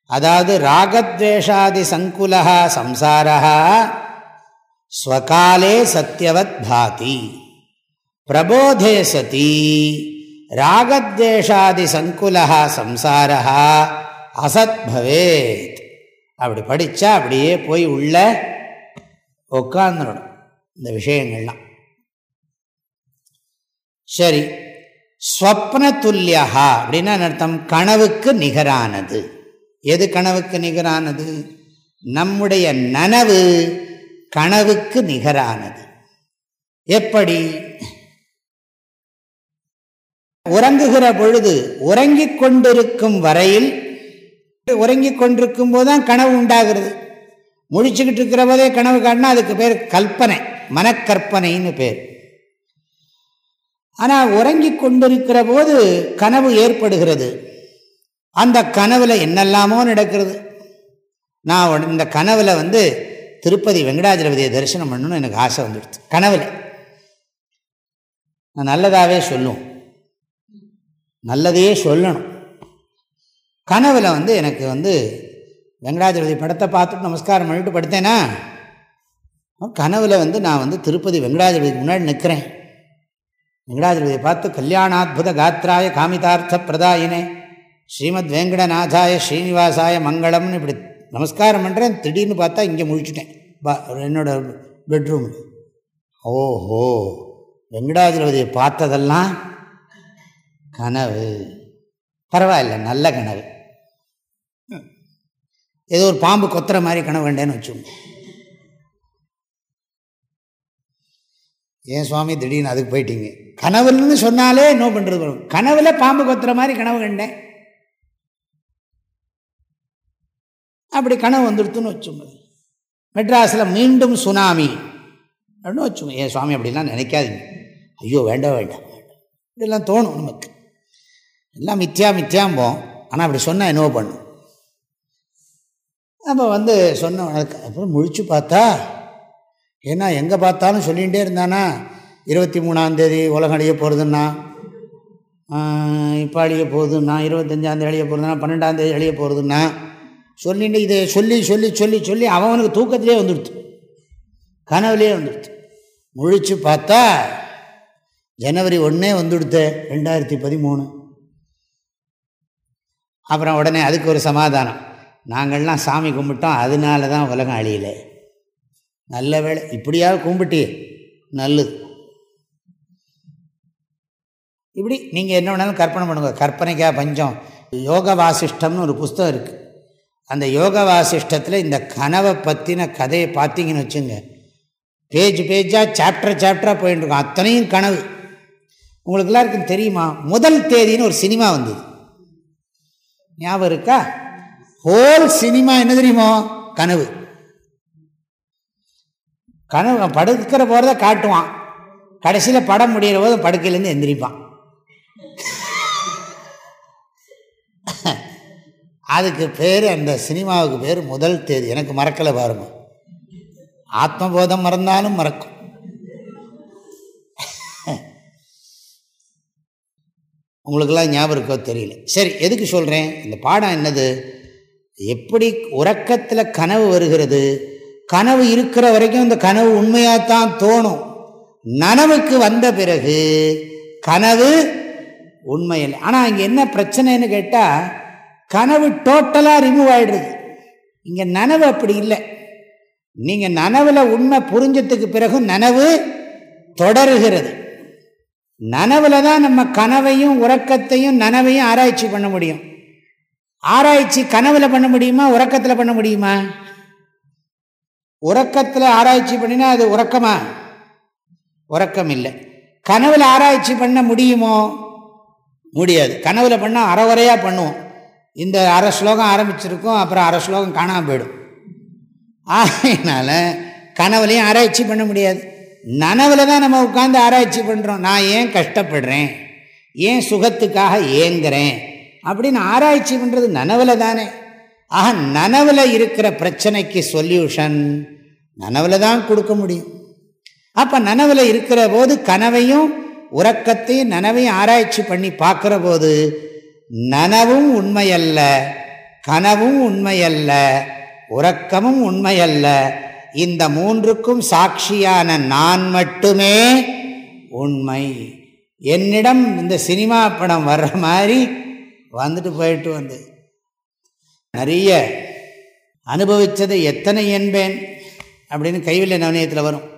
அதாவது ராகத்வேஷாதி சங்குலா சம்சாரா ஸ்வகாலே சத்தியவத் பாதி. பிரபோதே சதி. ராகத்வேஷாதி சங்குலா சம்சாரா அசத் பவேத். அப்படி படித்தா அப்படியே போய் உள்ள உட்காந்துடணும் இந்த விஷயங்கள்லாம். சரி ஸ்வப்ன துல்லியா அப்படின்னா அர்த்தம்? கனவுக்கு நிகரானது. எது கனவுக்கு நிகரானது? நம்முடைய நனவு கனவுக்கு நிகரானது. எப்படி? உறங்குகிற பொழுது உறங்கிக் கொண்டிருக்கும் வரையில் உறங்கிக் கொண்டிருக்கும் போதுதான் கனவு உண்டாகிறது. முழிச்சுக்கிட்டு இருக்கிற போதே கனவு காட்டினா அதுக்கு பேர் கல்பனை மனக்கற்பனைன்னு பேர். ஆனால் உறங்கி கொண்டிருக்கிற போது கனவு ஏற்படுகிறது. அந்த கனவில் என்னெல்லாமோ நடக்கிறது. நான் இந்த கனவில் வந்து திருப்பதி வெங்கடாஜலபதியை தரிசனம் பண்ணணும்னு எனக்கு ஆசை வந்துடுச்சு கனவில். நான் நல்லதாகவே சொல்லுவோம். நல்லதையே சொல்லணும். கனவில் வந்து எனக்கு வந்து வெங்கடாஜலபதி படத்தை பார்த்துட்டு நமஸ்காரம் பண்ணிட்டு படுத்தேனா? கனவில் வந்து நான் வந்து திருப்பதி வெங்கடாஜலபதிக்கு முன்னாடி நிற்கிறேன் வெங்கடாஜலபதியை பார்த்து கல்யாணாத்புத காத்ராய காமிதார்த்த பிரதாயினே. ஸ்ரீமத் வேங்கடநாதாய ஸ்ரீனிவாசாய மங்களம்னு இப்படி நமஸ்காரம் பண்ணுறேன் திடீர்னு பார்த்தா இங்கே முழிச்சிட்டேன். பா என்னோட பெட்ரூம் ஓஹோ வெங்கடாஜலபதியை பார்த்ததெல்லாம் கனவு. பரவாயில்ல நல்ல கனவு. ஏதோ ஒரு பாம்பு கொத்துற மாதிரி கனவு வேண்டேன்னு வச்சுக்கோங்க. ஏன் சுவாமி திடீர்னு அதுக்கு போயிட்டீங்க? கனவுன்னு சொன்னாலே என்ன பண்ணுறது கனவில் பாம்பு கொத்துற மாதிரி கனவு கண்டேன். அப்படி கனவு வந்துடுத்துன்னு வச்சுங்க மெட்ராஸில் மீண்டும் சுனாமி. அப்படின்னு வச்சுங்க ஏன் சுவாமி அப்படிலாம் நினைக்காதீங்க. ஐயோ வேண்டாம் வேண்டாம் வேண்டாம். இப்படிலாம் தோணும் நமக்கு. எல்லாம் மித்தியா மித்தியாம்போம் ஆனால் அப்படி சொன்னால் என்னவோ பண்ணும். அப்போ வந்து சொன்ன அப்புறம் முழிச்சு பார்த்தா ஏன்னா எங்கே பார்த்தாலும் சொல்லிகிட்டே இருந்தானா இருபத்தி மூணாந்தேதி உலகம் அழிய போகிறதுன்னா இப்போ அழிய போகுதுன்னா இருபத்தஞ்சாந்தேதி அழிய போகிறதுனா பன்னெண்டாந்தேதி அழிய போகிறதுன்னா சொல்லிட்டு இதை சொல்லி சொல்லி சொல்லி சொல்லி அவனுக்கு தூக்கத்திலே வந்துடுத்து. கனவுலே வந்துடுத்து. முழிச்சு பார்த்தா ஜனவரி ஒன்றே வந்துடுத்து ரெண்டாயிரத்தி பதிமூணு. அப்புறம் உடனே அதுக்கு ஒரு சமாதானம். நாங்கள்லாம் சாமி கும்பிட்டோம் அதனால தான் உலகம் அழியலை. நல்ல வேலை இப்படியாவது கும்பிட்டு நல்லது. இப்படி நீங்கள் என்ன வேணாலும் கற்பனை பண்ணுங்க. கற்பனைக்காக பஞ்சம். யோக வாசிஷ்டம்னு ஒரு புஸ்தகம் இருக்குது அந்த யோக வாசிஷ்டத்தில் இந்த கனவை பற்றின கதையை பார்த்தீங்கன்னு வச்சுங்க. பேஜ் பேஜாக சாப்டர் சாப்டராக போயிட்டு இருக்கோம் அத்தனையும் கனவு. உங்களுக்கு எல்லாருக்கும் தெரியுமா? முதல் தேதின்னு ஒரு சினிமா வந்தது. ஞாபகம் இருக்கா? ஹோல் சினிமா என்ன தெரியுமோ? கனவு. கனவு படுக்கிற போகிறத காட்டுவான். கடைசியில் படம் முடிகிற போது படுக்கையிலேருந்து எந்திரிப்பான். அதுக்கு பேர் அந்த சினிமாவுக்கு பேர் முதல் தேதி. எனக்கு மறக்கலை பாருங்க. ஆத்மபோதம் மறந்தாலும் மறக்கும். உங்களுக்கெல்லாம் ஞாபகம் இருக்கோ தெரியல. சரி எதுக்கு சொல்கிறேன் இந்த பாடம் என்னது? எப்படி உறக்கத்தில் கனவு வருகிறது? கனவு இருக்கிற வரைக்கும் இந்த கனவு உண்மையாகத்தான் தோணும். நனவுக்கு வந்த பிறகு கனவு உண்மையில் ஆனால் இங்கே என்ன பிரச்சனைன்னு கேட்டால் கனவு டோட்டலாக ரிமூவ் ஆகிடுது இங்கே நனவு அப்படி இல்லை. நீங்கள் நனவில் உண்மை புரிஞ்சதுக்கு பிறகு நனவு தொடருகிறது. நனவில் தான் நம்ம கனவையும் உறக்கத்தையும் நனவையும் ஆராய்ச்சி பண்ண முடியும். ஆராய்ச்சி கனவில் பண்ண முடியுமா உறக்கத்தில் பண்ண முடியுமா? உறக்கத்தில் ஆராய்ச்சி பண்ணினா அது உறக்கமா? உறக்கம் இல்லை. கனவில் ஆராய்ச்சி பண்ண முடியுமோ? முடியாது. கனவில் பண்ணால் அறவரையாக பண்ணுவோம். இந்த அரை ஸ்லோகம் ஆரம்பிச்சிருக்கோம் அப்புறம் அரை ஸ்லோகம் காணாமல் போயிடும். ஆகையினால கனவுலையும் ஆராய்ச்சி பண்ண முடியாது. நனவில் தான் நம்ம உட்காந்து ஆராய்ச்சி பண்ணுறோம் நான் ஏன் கஷ்டப்படுறேன்? ஏன் சுகத்துக்காக ஏங்குறேன்? அப்படின்னு ஆராய்ச்சி பண்ணுறது நனவில் தானே. ஆக நனவில் இருக்கிற பிரச்சனைக்கு சொல்யூஷன் நனவில் தான் கொடுக்க முடியும். அப்போ நனவில் இருக்கிற போது கனவையும் உறக்கத்தையும் நனவையும் ஆராய்ச்சி பண்ணி பார்க்குற போது நனவும் உண்மையல்ல கனவும் உண்மையல்ல உறக்கமும் உண்மையல்ல. இந்த மூன்றுக்கும் சாட்சியான நான் மட்டுமே உண்மை. என்னிடம் இந்த சினிமா படம் வர்ற மாதிரி வந்துட்டு போயிட்டு வந்து நிறைய அனுபவித்ததை எத்தனை என்பேன் அப்படின்னு கைவில்லை நவனியத்தில் வரும்.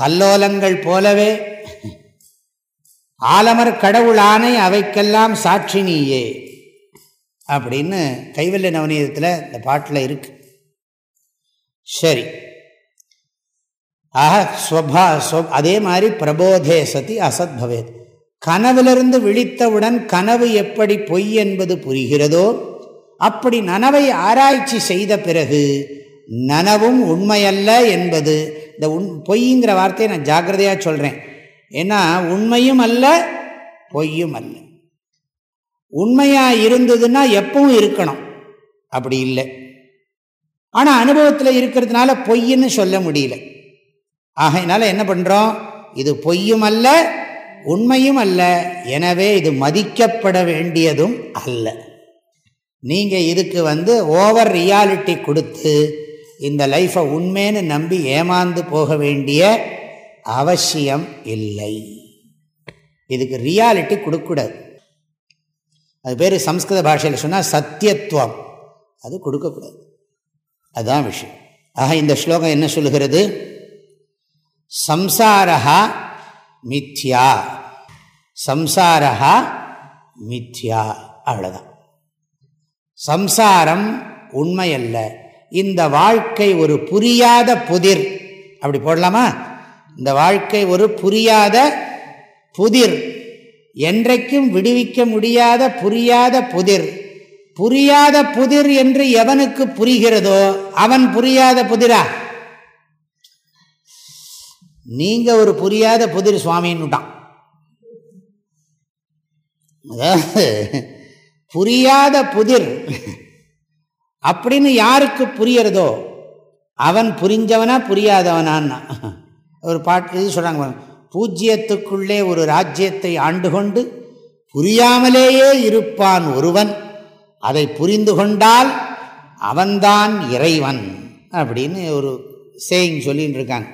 கல்லோலங்கள் போலவே ஆலமர் கடவுளானை அவைக்கெல்லாம் சாட்சி நீயே. அப்படின்னு கைவல்ய நவநீதத்தில் இந்த பாட்டில் இருக்கு. சரி. ஆக ஸ்வபா அதே மாதிரி பிரபோதே சதி அசத் பவேத். கனவிலிருந்து விழித்தவுடன் கனவு எப்படி பொய் என்பது புரிகிறதோ அப்படி நனவை ஆராய்ச்சி செய்த பிறகு நனவும் உண்மையல்ல என்பது இந்த உண் பொய்ங்கிற வார்த்தையை நான் ஜாக்கிரதையாக சொல்கிறேன் ஏன்னா உண்மையும் அல்ல பொய்யும் அல்ல. உண்மையாக இருந்ததுன்னா எப்பவும் இருக்கணும். அப்படி இல்லை. ஆனால் அனுபவத்தில் இருக்கிறதுனால பொய்ன்னு சொல்ல முடியல. ஆகையினால என்ன பண்ணுறோம் இது பொய்யும் அல்ல உண்மையும் அல்ல. எனவே இது மதிக்கப்பட வேண்டியதும் அல்ல. நீங்கள் இதுக்கு வந்து ஓவர் ரியாலிட்டி கொடுத்து இந்த லைஃப்பை உண்மைன்னு நம்பி ஏமாந்து போக வேண்டிய அவசியம் இல்லை. இதுக்கு ரியாலிட்டி கொடுக்கக்கூடாது. அது பேர் சம்ஸ்கிருத பாஷையில் சொன்னால் சத்தியத்துவம். அது கொடுக்கக்கூடாது. அதுதான் விஷயம். ஆக இந்த ஸ்லோகம் என்ன சொல்லுகிறது? சம்சாரா மித்யா. சம்சாரா மித்யா. அவ்வளோதான் சம்சாரம் உண்மையல்ல. இந்த வாழ்க்கை ஒரு புரியாத புதிர். அப்படி போடலாமா? இந்த வாழ்க்கை ஒரு புரியாத புதிர். என்றைக்கும் விடுவிக்க முடியாத புரியாத புதிர். புரியாத புதிர் என்று எவனுக்கு புரிகிறதோ அவன் புரியாத புதிரா? நீங்க ஒரு புரியாத புதிர் சுவாமின்னுட்டான். அதாவது புரியாத புதிர் அப்படின்னு யாருக்கு புரியறதோ அவன் புரிஞ்சவனா புரியாதவனான்னா ஒரு பாட்டு இது சொல்கிறாங்க பூஜ்யத்துக்குள்ளே ஒரு ராஜ்யத்தை ஆண்டு கொண்டு புரியாமலேயே இருப்பான் ஒருவன். அதை புரிந்து கொண்டால் அவன்தான் இறைவன் அப்படின்னு ஒரு சேயிங் சொல்லின்னு இருக்காங்க.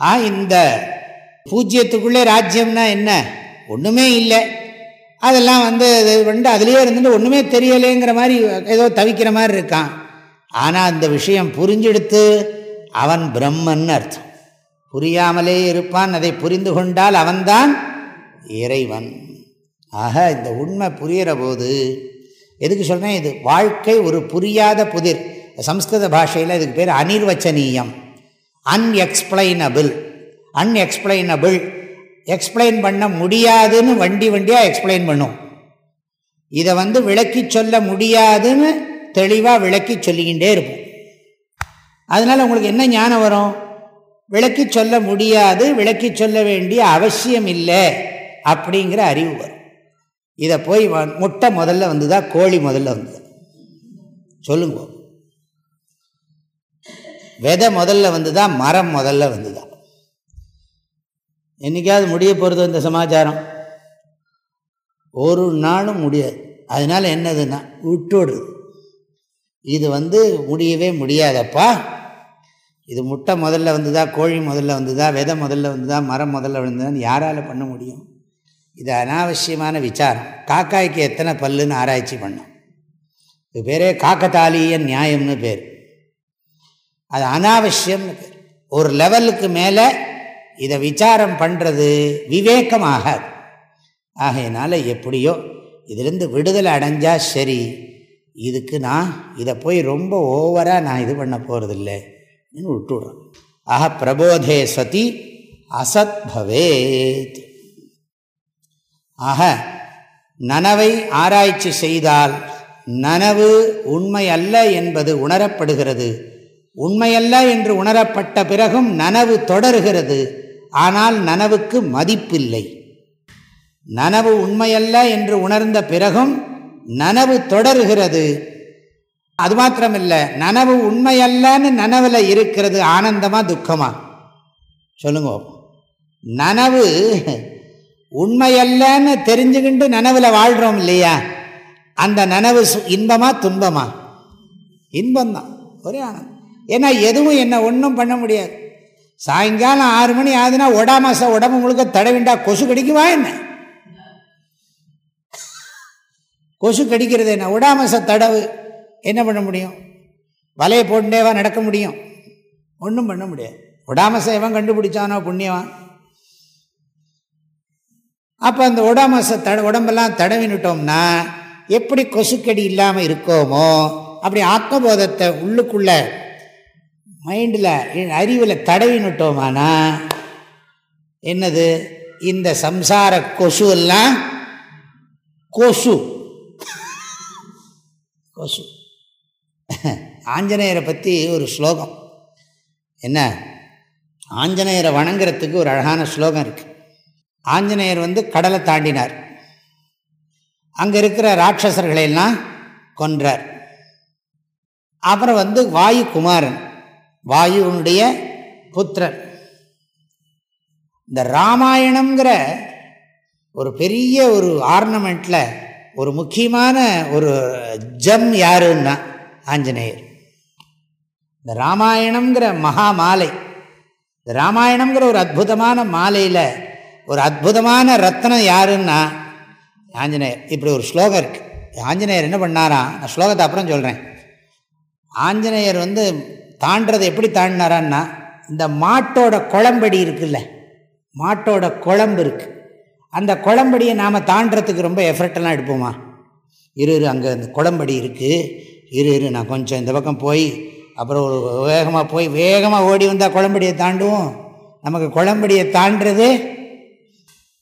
ஆ இந்த பூஜ்யத்துக்குள்ளே ராஜ்யம்னா என்ன? ஒன்றுமே இல்லை. அதெல்லாம் வந்து வந்து அதுலேயே இருந்துட்டு ஒன்றுமே தெரியலேங்கிற மாதிரி ஏதோ தவிக்கிற மாதிரி இருக்கான். ஆனால் அந்த விஷயம் புரிஞ்செடுத்து அவன் பிரம்மன் அர்த்தம். புரியாமலே இருப்பான் அதை புரிந்து கொண்டால் அவன்தான் இறைவன். ஆக இந்த உண்மை புரிகிற போது எதுக்கு சொல்கிறேன் இது வாழ்க்கை ஒரு புரியாத புதிர். சம்ஸ்கிருத பாஷையில் இதுக்கு பேர் அனிர்வச்சனீயம். அன்எக்ஸ்பிளைனபிள் அன்எக்ஸ்பிளைனபிள் எக்ஸ்பிளைன் பண்ண முடியாதுன்னு வண்டி வண்டியாக எக்ஸ்பிளைன் பண்ணும். இதை வந்து விளக்கி சொல்ல முடியாதுன்னு தெளிவாக விளக்கி சொல்லிக்கிட்டே இருப்போம். அதனால் உங்களுக்கு என்ன ஞானம் வரும்? விளக்கி சொல்ல முடியாது விளக்கி சொல்ல வேண்டிய அவசியம் இல்லை அப்படிங்கிற அறிவு வரும். இதை போய் முட்டை முதல்ல வந்துதா கோழி முதல்ல வந்தது? சொல்லுங்க. விதை முதல்ல வந்துதா மரம் முதல்ல வந்துதா? என்றைக்காவது முடிய போகிறது இந்த சமாச்சாரம்? ஒரு நாளும் முடியாது. அதனால் என்னதுன்னா விட்டுடுறது இது வந்து முடியவே முடியாதப்பா. இது முட்டை முதல்ல வந்துதா கோழி முதல்ல வந்துதா விதை முதல்ல வந்துதா மரம் முதல்ல வந்ததான்னு யாரால் பண்ண முடியும்? இது அனாவசியமான விசாரம். காக்காய்க்கு எத்தனை பல்லுன்னு ஆராய்ச்சி பண்ணோம். இது பேரே காக்கத்தாலிய நியாயம்னு பேர். அது அனாவசியம்னு பேர். ஒரு லெவலுக்கு மேலே இதை விசாரம் பண்ணுறது விவேகமாகாது. ஆகையினால எப்படியோ இதிலிருந்து விடுதலை அடைஞ்சால் சரி. இதுக்கு நான் இதை போய் ரொம்ப ஓவராக நான் இது பண்ண போகிறதில்லை விட்டுடுறோம் ஆக பிரபோதே சதி அசத் பவேத் ஆக நனவை ஆராய்ச்சி செய்தால் நனவு உண்மை அல்ல என்பது உணரப்படுகிறது உண்மையல்ல என்று உணரப்பட்ட பிறகும் நனவு தொடர்கிறது ஆனால் நனவுக்கு மதிப்பில்லை நனவு உண்மையல்ல என்று உணர்ந்த பிறகும் நனவு தொடர்கிறது அது மாத்திரமில்லை நனவு உண்மையல்லன்னு நனவில் இருக்கிறது ஆனந்தமாக துக்கமா? சொல்லுங்க நனவு உண்மையல்லன்னு தெரிஞ்சுக்கிட்டு நனவில் வாழ்கிறோம் இல்லையா? அந்த நனவு இன்பமா துன்பமா? இன்பம்தான் ஒரே ஆனந்தம். ஏன்னா எதுவும் என்ன ஒன்றும் பண்ண முடியாது. சாயங்காலம் ஆறு மணி ஆகுதுன்னா ஒடாமாச உடம்பு முழுக்க தடவிண்டா கொசு கடிக்குமா என்ன? கொசு கடிக்கிறது என்ன? ஒடாமச தடவு. என்ன பண்ண முடியும்? வலையை போட்டுட்டேவா நடக்க முடியும். ஒன்றும் பண்ண முடியாது. ஒடாமசை எவன் கண்டுபிடிச்சானோ புண்ணியவான். அப்போ அந்த ஒடாமச தட உடம்பெல்லாம் தடவினுட்டோம்னா எப்படி கொசுக்கடி இல்லாமல் இருக்கோமோ அப்படி ஆத்மபோதத்தை உள்ளுக்குள்ள மைண்டில் அறிவில் தடவினுட்டோமானா என்னது? இந்த சம்சார கொசு எல்லாம் கொசு. கொசு. ஆஞ்சநேயரை பற்றி ஒரு ஸ்லோகம். என்ன? ஆஞ்சநேயரை வணங்குறதுக்கு ஒரு அழகான ஸ்லோகம் இருக்குது ஆஞ்சநேயர் வந்து கடலை தாண்டினார். அங்கே இருக்கிற ராட்சசர்களையெல்லாம் கொன்றார். அப்புறம் வந்து வாயு குமாரன் வாயுனுடைய புத்திரன் இந்த ராமாயணங்கிற ஒரு பெரிய ஒரு ஆர்னமெண்ட்டில் ஒரு முக்கியமான ஒரு ஜம் யாருன்னா ஆஞ்சநேயர். இந்த ராமாயணங்கிற மகா மாலை இந்த ராமாயணங்கிற ஒரு அற்புதமான மாலையில் ஒரு அற்புதமான ரத்னம் யாருன்னா ஆஞ்சநேயர். இப்படி ஒரு ஸ்லோகம் இருக்குது ஆஞ்சநேயர் என்ன பண்ணாராம் நான் ஸ்லோகத்தை அப்புறம் சொல்கிறேன் ஆஞ்சநேயர் வந்து தாண்டதை எப்படி தாண்டினாரான்னா இந்த மாட்டோட குழம்படி இருக்குல்ல மாட்டோட குழம்பு இருக்குது அந்த குழம்படியை நாம் தாண்டறதுக்கு ரொம்ப எஃபர்ட்டெல்லாம் எடுப்போமா? இரு இரு அங்கே அந்த குழம்படி இருக்குது இரு இரு நான் கொஞ்சம் இந்த பக்கம் போய் அப்புறம் ஒரு வேகமாக போய் வேகமாக ஓடி வந்தால் குழம்படியை தாண்டுவோம் நமக்கு குழம்படியை தாண்டுறது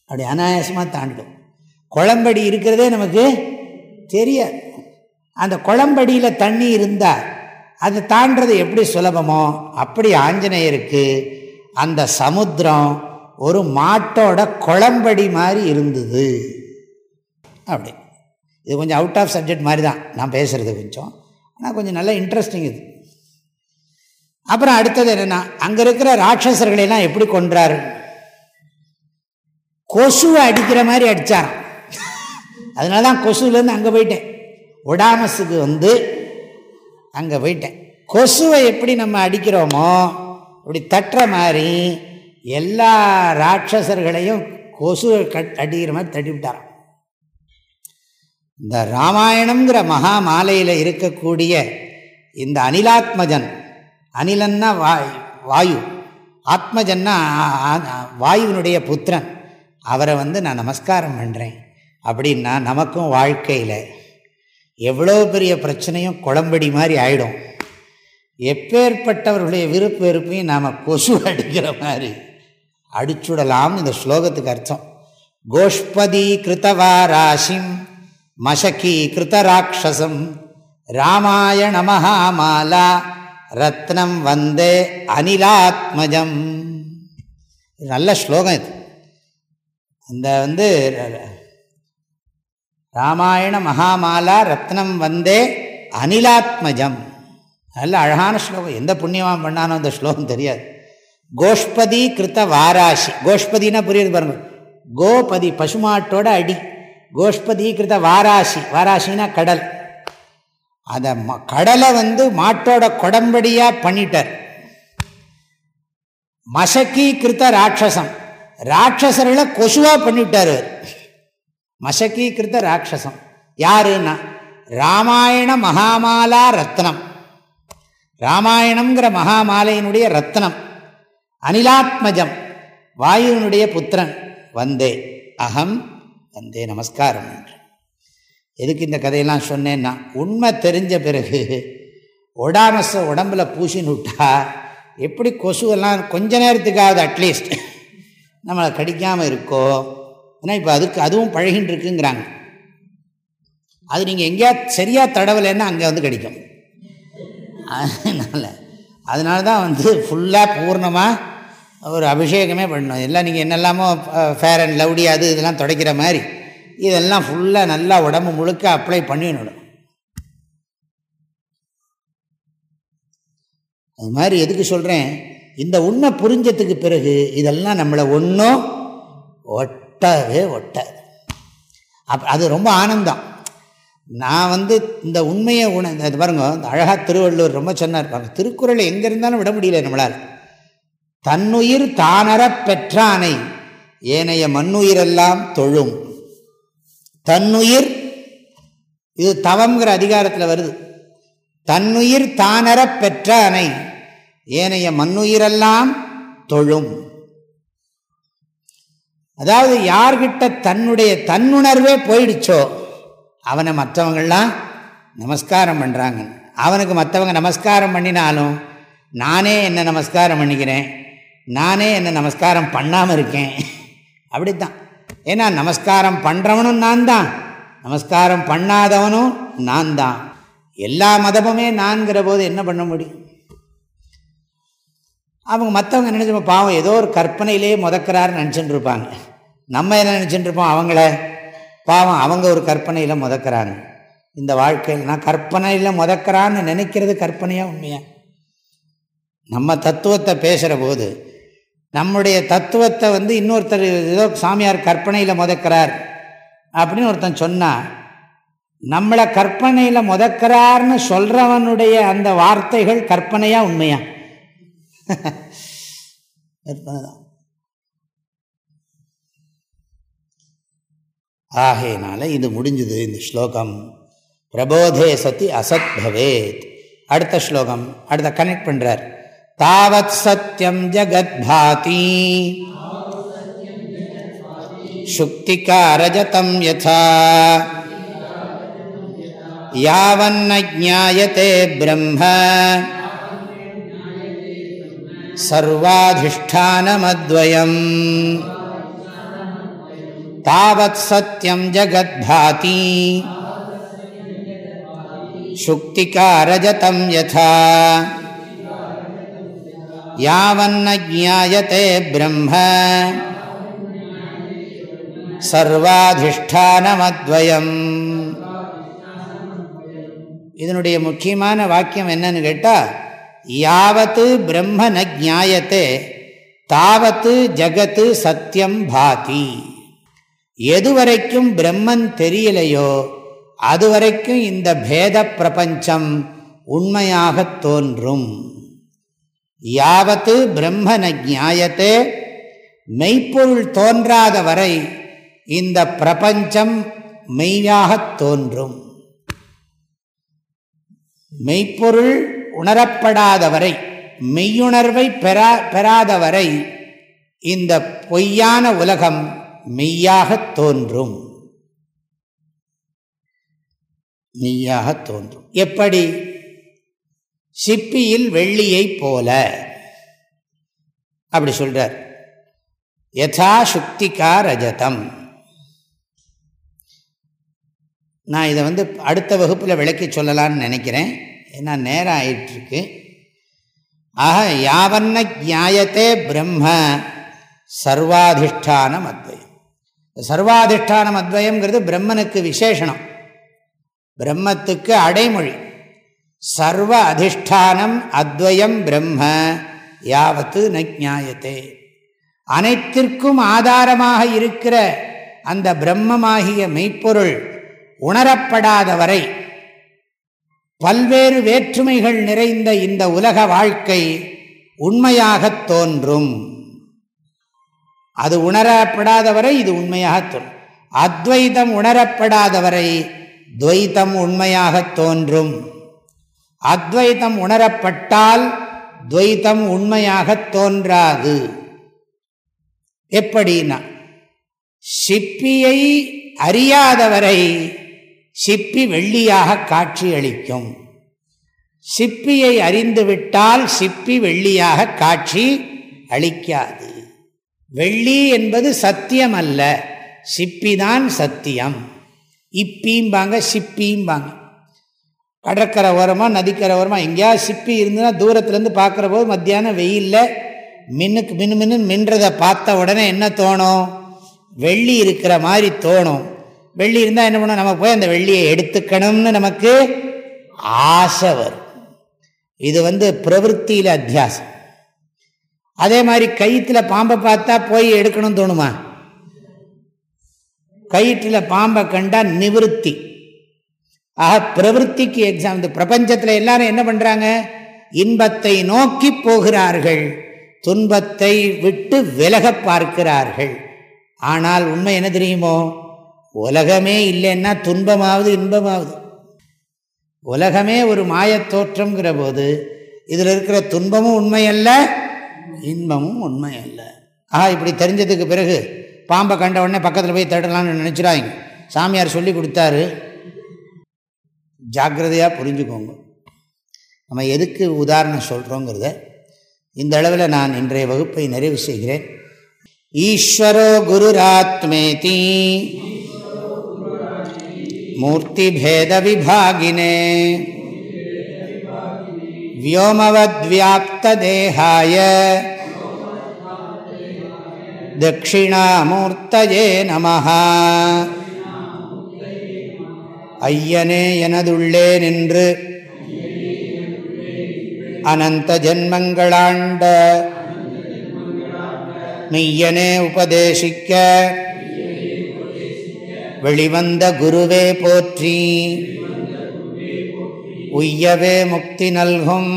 அப்படி அனாயாசமாக தாண்டிடும் குழம்படி இருக்கிறதே நமக்கு தெரியாது. அந்த குழம்படியில் தண்ணி இருந்தால் அது தாண்டது எப்படி சுலபமோ அப்படி ஆஞ்சநேயருக்கு அந்த சமுத்திரம் ஒரு மாட்டோட குழம்படி மாதிரி இருந்தது. அப்படி. இது கொஞ்சம் அவுட் ஆஃப் சப்ஜெக்ட் மாதிரி தான் நான் பேசுகிறது கொஞ்சம். ஆனால் கொஞ்சம் நல்லா இன்ட்ரெஸ்டிங் இது. அப்புறம் அடுத்தது என்னென்னா அங்கே இருக்கிற ராட்சசர்களெல்லாம் எப்படி கொன்றாரு? கொசுவை அடிக்கிற மாதிரி அடித்தார் அதனால தான் கொசுலேருந்து அங்கே போயிட்டேன். ஒடாமஸுக்கு வந்து அங்கே போயிட்டேன். கொசுவை எப்படி நம்ம அடிக்கிறோமோ இப்படி தட்டுற மாதிரி எல்லா ராட்சசர்களையும் கொசுவை கட் அடிக்கிற மாதிரி தட்டிவிட்டாராம். இந்த ராமாயணங்கிற மகா மாலையில் இருக்கக்கூடிய இந்த அனிலாத்மஜன் அனிலன்னா வாய் வாயு. ஆத்மஜன்னா வாயுவினுடைய புத்திரன். அவரை வந்து நான் நமஸ்காரம் பண்ணுறேன் அப்படின்னா நமக்கும் வாழ்க்கையில் எவ்வளோ பெரிய பிரச்சனையும் குழம்படி மாதிரி ஆகிடும் எப்பேற்பட்டவர்களுடைய விருப்பு வெறுப்பையும் நாம் கொசு அடிக்கிற மாதிரி அடிச்சுடலாம் இந்த ஸ்லோகத்துக்கு அர்த்தம். கோஷ்பதி கிருத்தவாராசிம் மசக்கி கிருத்தராட்சசம் ராமாயண மகாமாலா ரத்னம் வந்தே அனிலாத்மஜம். நல்ல ஸ்லோகம் இது. அந்த வந்து ராமாயண மகாமாலா ரத்னம் வந்தே அனிலாத்மஜம். நல்ல அழகான ஸ்லோகம். எந்த புண்ணியமாக பண்ணானோ அந்த ஸ்லோகம் தெரியாது. கோஷ்பதி கிருத்த வாராசி. கோஷ்பதினா புரியுது பாருங்கள் கோபதி பசுமாட்டோட அடி. கோஷ்பதி வாராசி வாராசின்னா கடல். அதை கடலை வந்து மாட்டோட கொடம்படியாக பண்ணிட்டார். மசக்கி கிருத்த ராட்சசம். ராட்சசர்களை கொசுவாக பண்ணிவிட்டார் மசக்கி கிருத்த ராட்சசம். யாருன்னா? ராமாயண மகாமாலா ரத்னம். ராமாயணங்கிற மகாமாலையினுடைய ரத்னம். அனிலாத்மஜம் வாயுவினுடைய புத்திரன். வந்தே. அகம் வந்தே நமஸ்காரம் என்று. எதுக்கு இந்த கதையெல்லாம் சொன்னேன்னா உண்மை தெரிஞ்ச பிறகு ஒடாமஸை உடம்புல பூசின்னு விட்டா எப்படி கொசுவெல்லாம் கொஞ்ச நேரத்துக்காவது அட்லீஸ்ட் நம்மளை கடிக்காமல் இருக்கோ ஏன்னா இப்போ அதுக்கு அதுவும் பழகின்னு இருக்குங்கிறாங்க. அது நீங்கள் எங்கேயா சரியாக தடவலைன்னா அங்கே வந்து கடிக்கும். அதனால் அதனால தான் வந்து ஃபுல்லாக பூர்ணமாக ஒரு அபிஷேகமே பண்ணணும். எல்லாம் நீங்கள் என்னெல்லாமோ ஃபேர் அண்ட் லவ்டி அது இதெல்லாம் துடைக்கிற மாதிரி இதெல்லாம் ஃபுல்லாக நல்லா உடம்பு முழுக்க அப்ளை பண்ணிடணும் அது மாதிரி எதுக்கு சொல்கிறேன் இந்த உண்மை புரிஞ்சதுக்கு பிறகு இதெல்லாம் நம்மளை ஒன்றும் ஒட்டவே ஒட்டாது. அப் அது ரொம்ப ஆனந்தம். நான் வந்து இந்த உண்மையை உண அது பாருங்க அழகாக திருவள்ளுவர் ரொம்ப சொன்னார். பாருங்க திருக்குறளை எங்கே இருந்தாலும் விட முடியல நம்மளால். தன்னுயிர் தானறப் பெற்றானை ஏனைய மண்ணுயிரெல்லாம் தொழும். தன்னுயிர் இது தவங்கிற அதிகாரத்தில் வருது. தன்னுயிர் தானறப் பெற்ற அணை ஏனைய மண்ணுயிரெல்லாம் தொழும். அதாவது யார்கிட்ட தன்னுடைய தன்னுணர்வே போயிடுச்சோ அவனை மற்றவங்கள்லாம் நமஸ்காரம் பண்ணுறாங்க அவனுக்கு மற்றவங்க நமஸ்காரம் பண்ணினாலும் நானே என்ன நமஸ்காரம் பண்ணிக்கிறேன்? நானே என்னை நமஸ்காரம் பண்ணாமல் இருக்கேன். அப்படித்தான். ஏன்னா நமஸ்காரம் பண்ணுறவனும் நான் தான் நமஸ்காரம் பண்ணாதவனும் நான் தான் எல்லா மதமுமே நான்கிற போது என்ன பண்ண முடியும்? அவங்க மற்றவங்க நினச்சிருப்போம் பாவம் ஏதோ ஒரு கற்பனையிலே முதக்கிறாருன்னு நினச்சிட்டு இருப்பாங்க நம்ம என்ன நினச்சிட்டு இருப்போம் அவங்கள? பாவம் அவங்க ஒரு கற்பனையில் முதக்கிறாங்க. இந்த வாழ்க்கையில் நான் கற்பனையில் முதக்கிறான்னு நினைக்கிறது கற்பனையாக உண்மையாக நம்ம தத்துவத்தை பேசுகிற போது நம்முடைய தத்துவத்தை வந்து இன்னொருத்தர் ஏதோ சாமியார் கற்பனையில் முதக்கிறார். அப்படின்னு ஒருத்தன் சொன்னால் நம்மளை கற்பனையில் முதக்கிறார்னு சொல்கிறவனுடைய அந்த வார்த்தைகள் கற்பனையாக உண்மையா? கற்பனை தான் ஆகையினால இது முடிஞ்சது இந்த ஸ்லோகம். பிரபோதே சதி அசத் பவேத். அடுத்த ஸ்லோகம் அடுத்த கனெக்ட் பண்ணுறார் तावत् सत्यं जगद्भाति। शुक्तिकारजतं यथा। यावन्न ज्ञायते ब्रह्म। सर्वाधिष्ठानमद्वयम्। तावत् सत्यं जगद्भाति। शुक्तिकारजतं यथा। யாவன்ன ஜாயத்தே பிரம்ம? சர்வாதிஷ்டானமத்வயம். இதனுடைய முக்கியமான வாக்கியம் என்னன்னு கேட்டால் யாவத்து பிரம்ம ந ஜாயத்தே தாவத்து ஜகத்து சத்தியம் பாதி. எதுவரைக்கும் பிரம்மன் தெரியலையோ அதுவரைக்கும் இந்த பேத பிரபஞ்சம் உண்மையாக தோன்றும். யாவத்து பிரம்ம ந ஜாயத்தே மெய்ப்பொருள் தோன்றாத வரை இந்த பிரபஞ்சம் மெய்யாக தோன்றும். மெய்ப்பொருள் உணரப்படாத வரை மெய்யுணர்வை பெறா பெறாத வரை இந்த பொய்யான உலகம் மெய்யாக தோன்றும். மெய்யாக தோன்றும். எப்படி? சிப்பியில் வெள்ளியை போல. அப்படி சொல்றார். யதா சுக்திகா ரஜதம். நான் இதை வந்து அடுத்த வகுப்பில் விளக்கி சொல்லலான்னு நினைக்கிறேன். ஏன்னா நேரம் ஆயிட்டுருக்கு. ஆக யாவன்ன ஜாயத்தே பிரம்ம சர்வாதிஷ்டானம் அத்வயம். சர்வாதிஷ்டானம் அத்வயம்ங்கிறது பிரம்மனுக்கு விசேஷனம். பிரம்மத்துக்கு அடைமொழி. சர்வ அதிஷ்டானம் அத்வயம் பிரம்ம யாவத்து நஜாயத்தே அனைத்திற்கும் ஆதாரமாக இருக்கிற அந்த பிரம்மமாகிய மெய்ப்பொருள் உணரப்படாத வரை பல்வேறு வேற்றுமைகள் நிறைந்த இந்த உலக வாழ்க்கை உண்மையாகத் தோன்றும். அது உணரப்படாதவரை இது உண்மையாக தோன்றும் அத்வைதம் உணரப்படாதவரை துவைத்தம் உண்மையாக தோன்றும். அத்வைதம் உணரப்பட்டால் துவைத்தம் உண்மையாக தோன்றாது. எப்படின்னா சிப்பியை அறியாதவரை சிப்பி வெள்ளியாக காட்சியளிக்கும். சிப்பியை அறிந்துவிட்டால் சிப்பி வெள்ளியாக காட்சி அளிக்காது. வெள்ளி என்பது சத்தியம் அல்ல சிப்பிதான் சத்தியம். இப்பீம்பாங்க சிப்பிம்பாங்க கடற்கரை ஓரமாக நதிக்கரை ஓரமாக எங்கேயாவது சிப்பி இருந்ததுன்னா தூரத்துலேருந்து பார்க்குற போது மத்தியானம் வெயிலில் மின்னுக்கு மின்னு மின்னு மின்றதை பார்த்த உடனே என்ன தோணும்? வெள்ளி இருக்கிற மாதிரி தோணும். வெள்ளி இருந்தால் என்ன பண்ணும்? நம்ம போய் அந்த வெள்ளியை எடுத்துக்கணும்னு நமக்கு ஆசை வரும். இது வந்து பிரவருத்தியில் அத்தியாசம். அதே மாதிரி கயிற்றில் பாம்பை பார்த்தா போய் எடுக்கணும்னு தோணுமா? கயிற்றில் பாம்பை கண்டால் நிவிருத்தி. ஆக பிரவருத்திக்கு எக்ஸாம் இந்த பிரபஞ்சத்தில் எல்லாரும் என்ன பண்ணுறாங்க இன்பத்தை நோக்கி போகிறார்கள். துன்பத்தை விட்டு விலக பார்க்கிறார்கள். ஆனால் உண்மை என்ன தெரியுமோ? உலகமே இல்லைன்னா துன்பமாவது இன்பமாவது. உலகமே ஒரு மாயத்தோற்றங்கிற போது இதில் இருக்கிற துன்பமும் உண்மையல்ல இன்பமும் உண்மையல்ல. ஆஹா இப்படி தெரிஞ்சதுக்கு பிறகு பாம்பை கண்ட உடனே பக்கத்தில் போய் தடலாம்னு நினச்சிடாங்க சாமியார் சொல்லி கொடுத்தாரு. ஜாக்கிரதையாக புரிஞ்சுக்கோங்க நம்ம எதுக்கு உதாரணம் சொல்கிறோங்கிறத இந்த அளவில் நான் இன்றைய வகுப்பை நிறைவு செய்கிறேன் ஈஸ்வரோ குருராத்மேதி மூர்த்திபேத விபாகினே व्योमवद्व्याप्तदेहाय தட்சிணாமூர்த்தஜே நம ஐயனே எனதுள்ளே நின்று அனந்த ஜென்மங்களாண்ட மெய்யனே உபதேசிக்க வெளிவந்த குருவே போற்றி உய்யவே முக்தி நல்கும்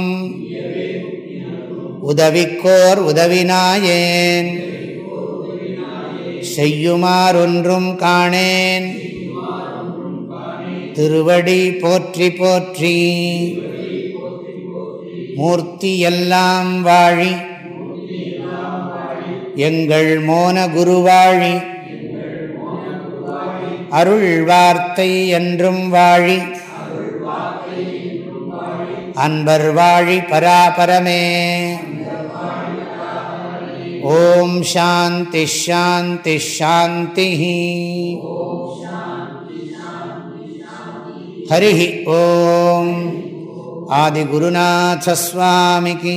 உதவிக்கோர் உதவினாயேன் செய்யுமாறொன்றும் காணேன் திருவடி போற்றி போற்றி. மூர்த்தி எல்லாம் வாழி. எங்கள் மோன குருவாழி. அருள் வார்த்தை என்றும் வாழி. அன்பர் வாழி பராபரமே. ஓம் சாந்தி ஷாந்தி ஷாந்தி ஹரி ஓம் ஆதிகுருநாசஸ்வாமிக்கு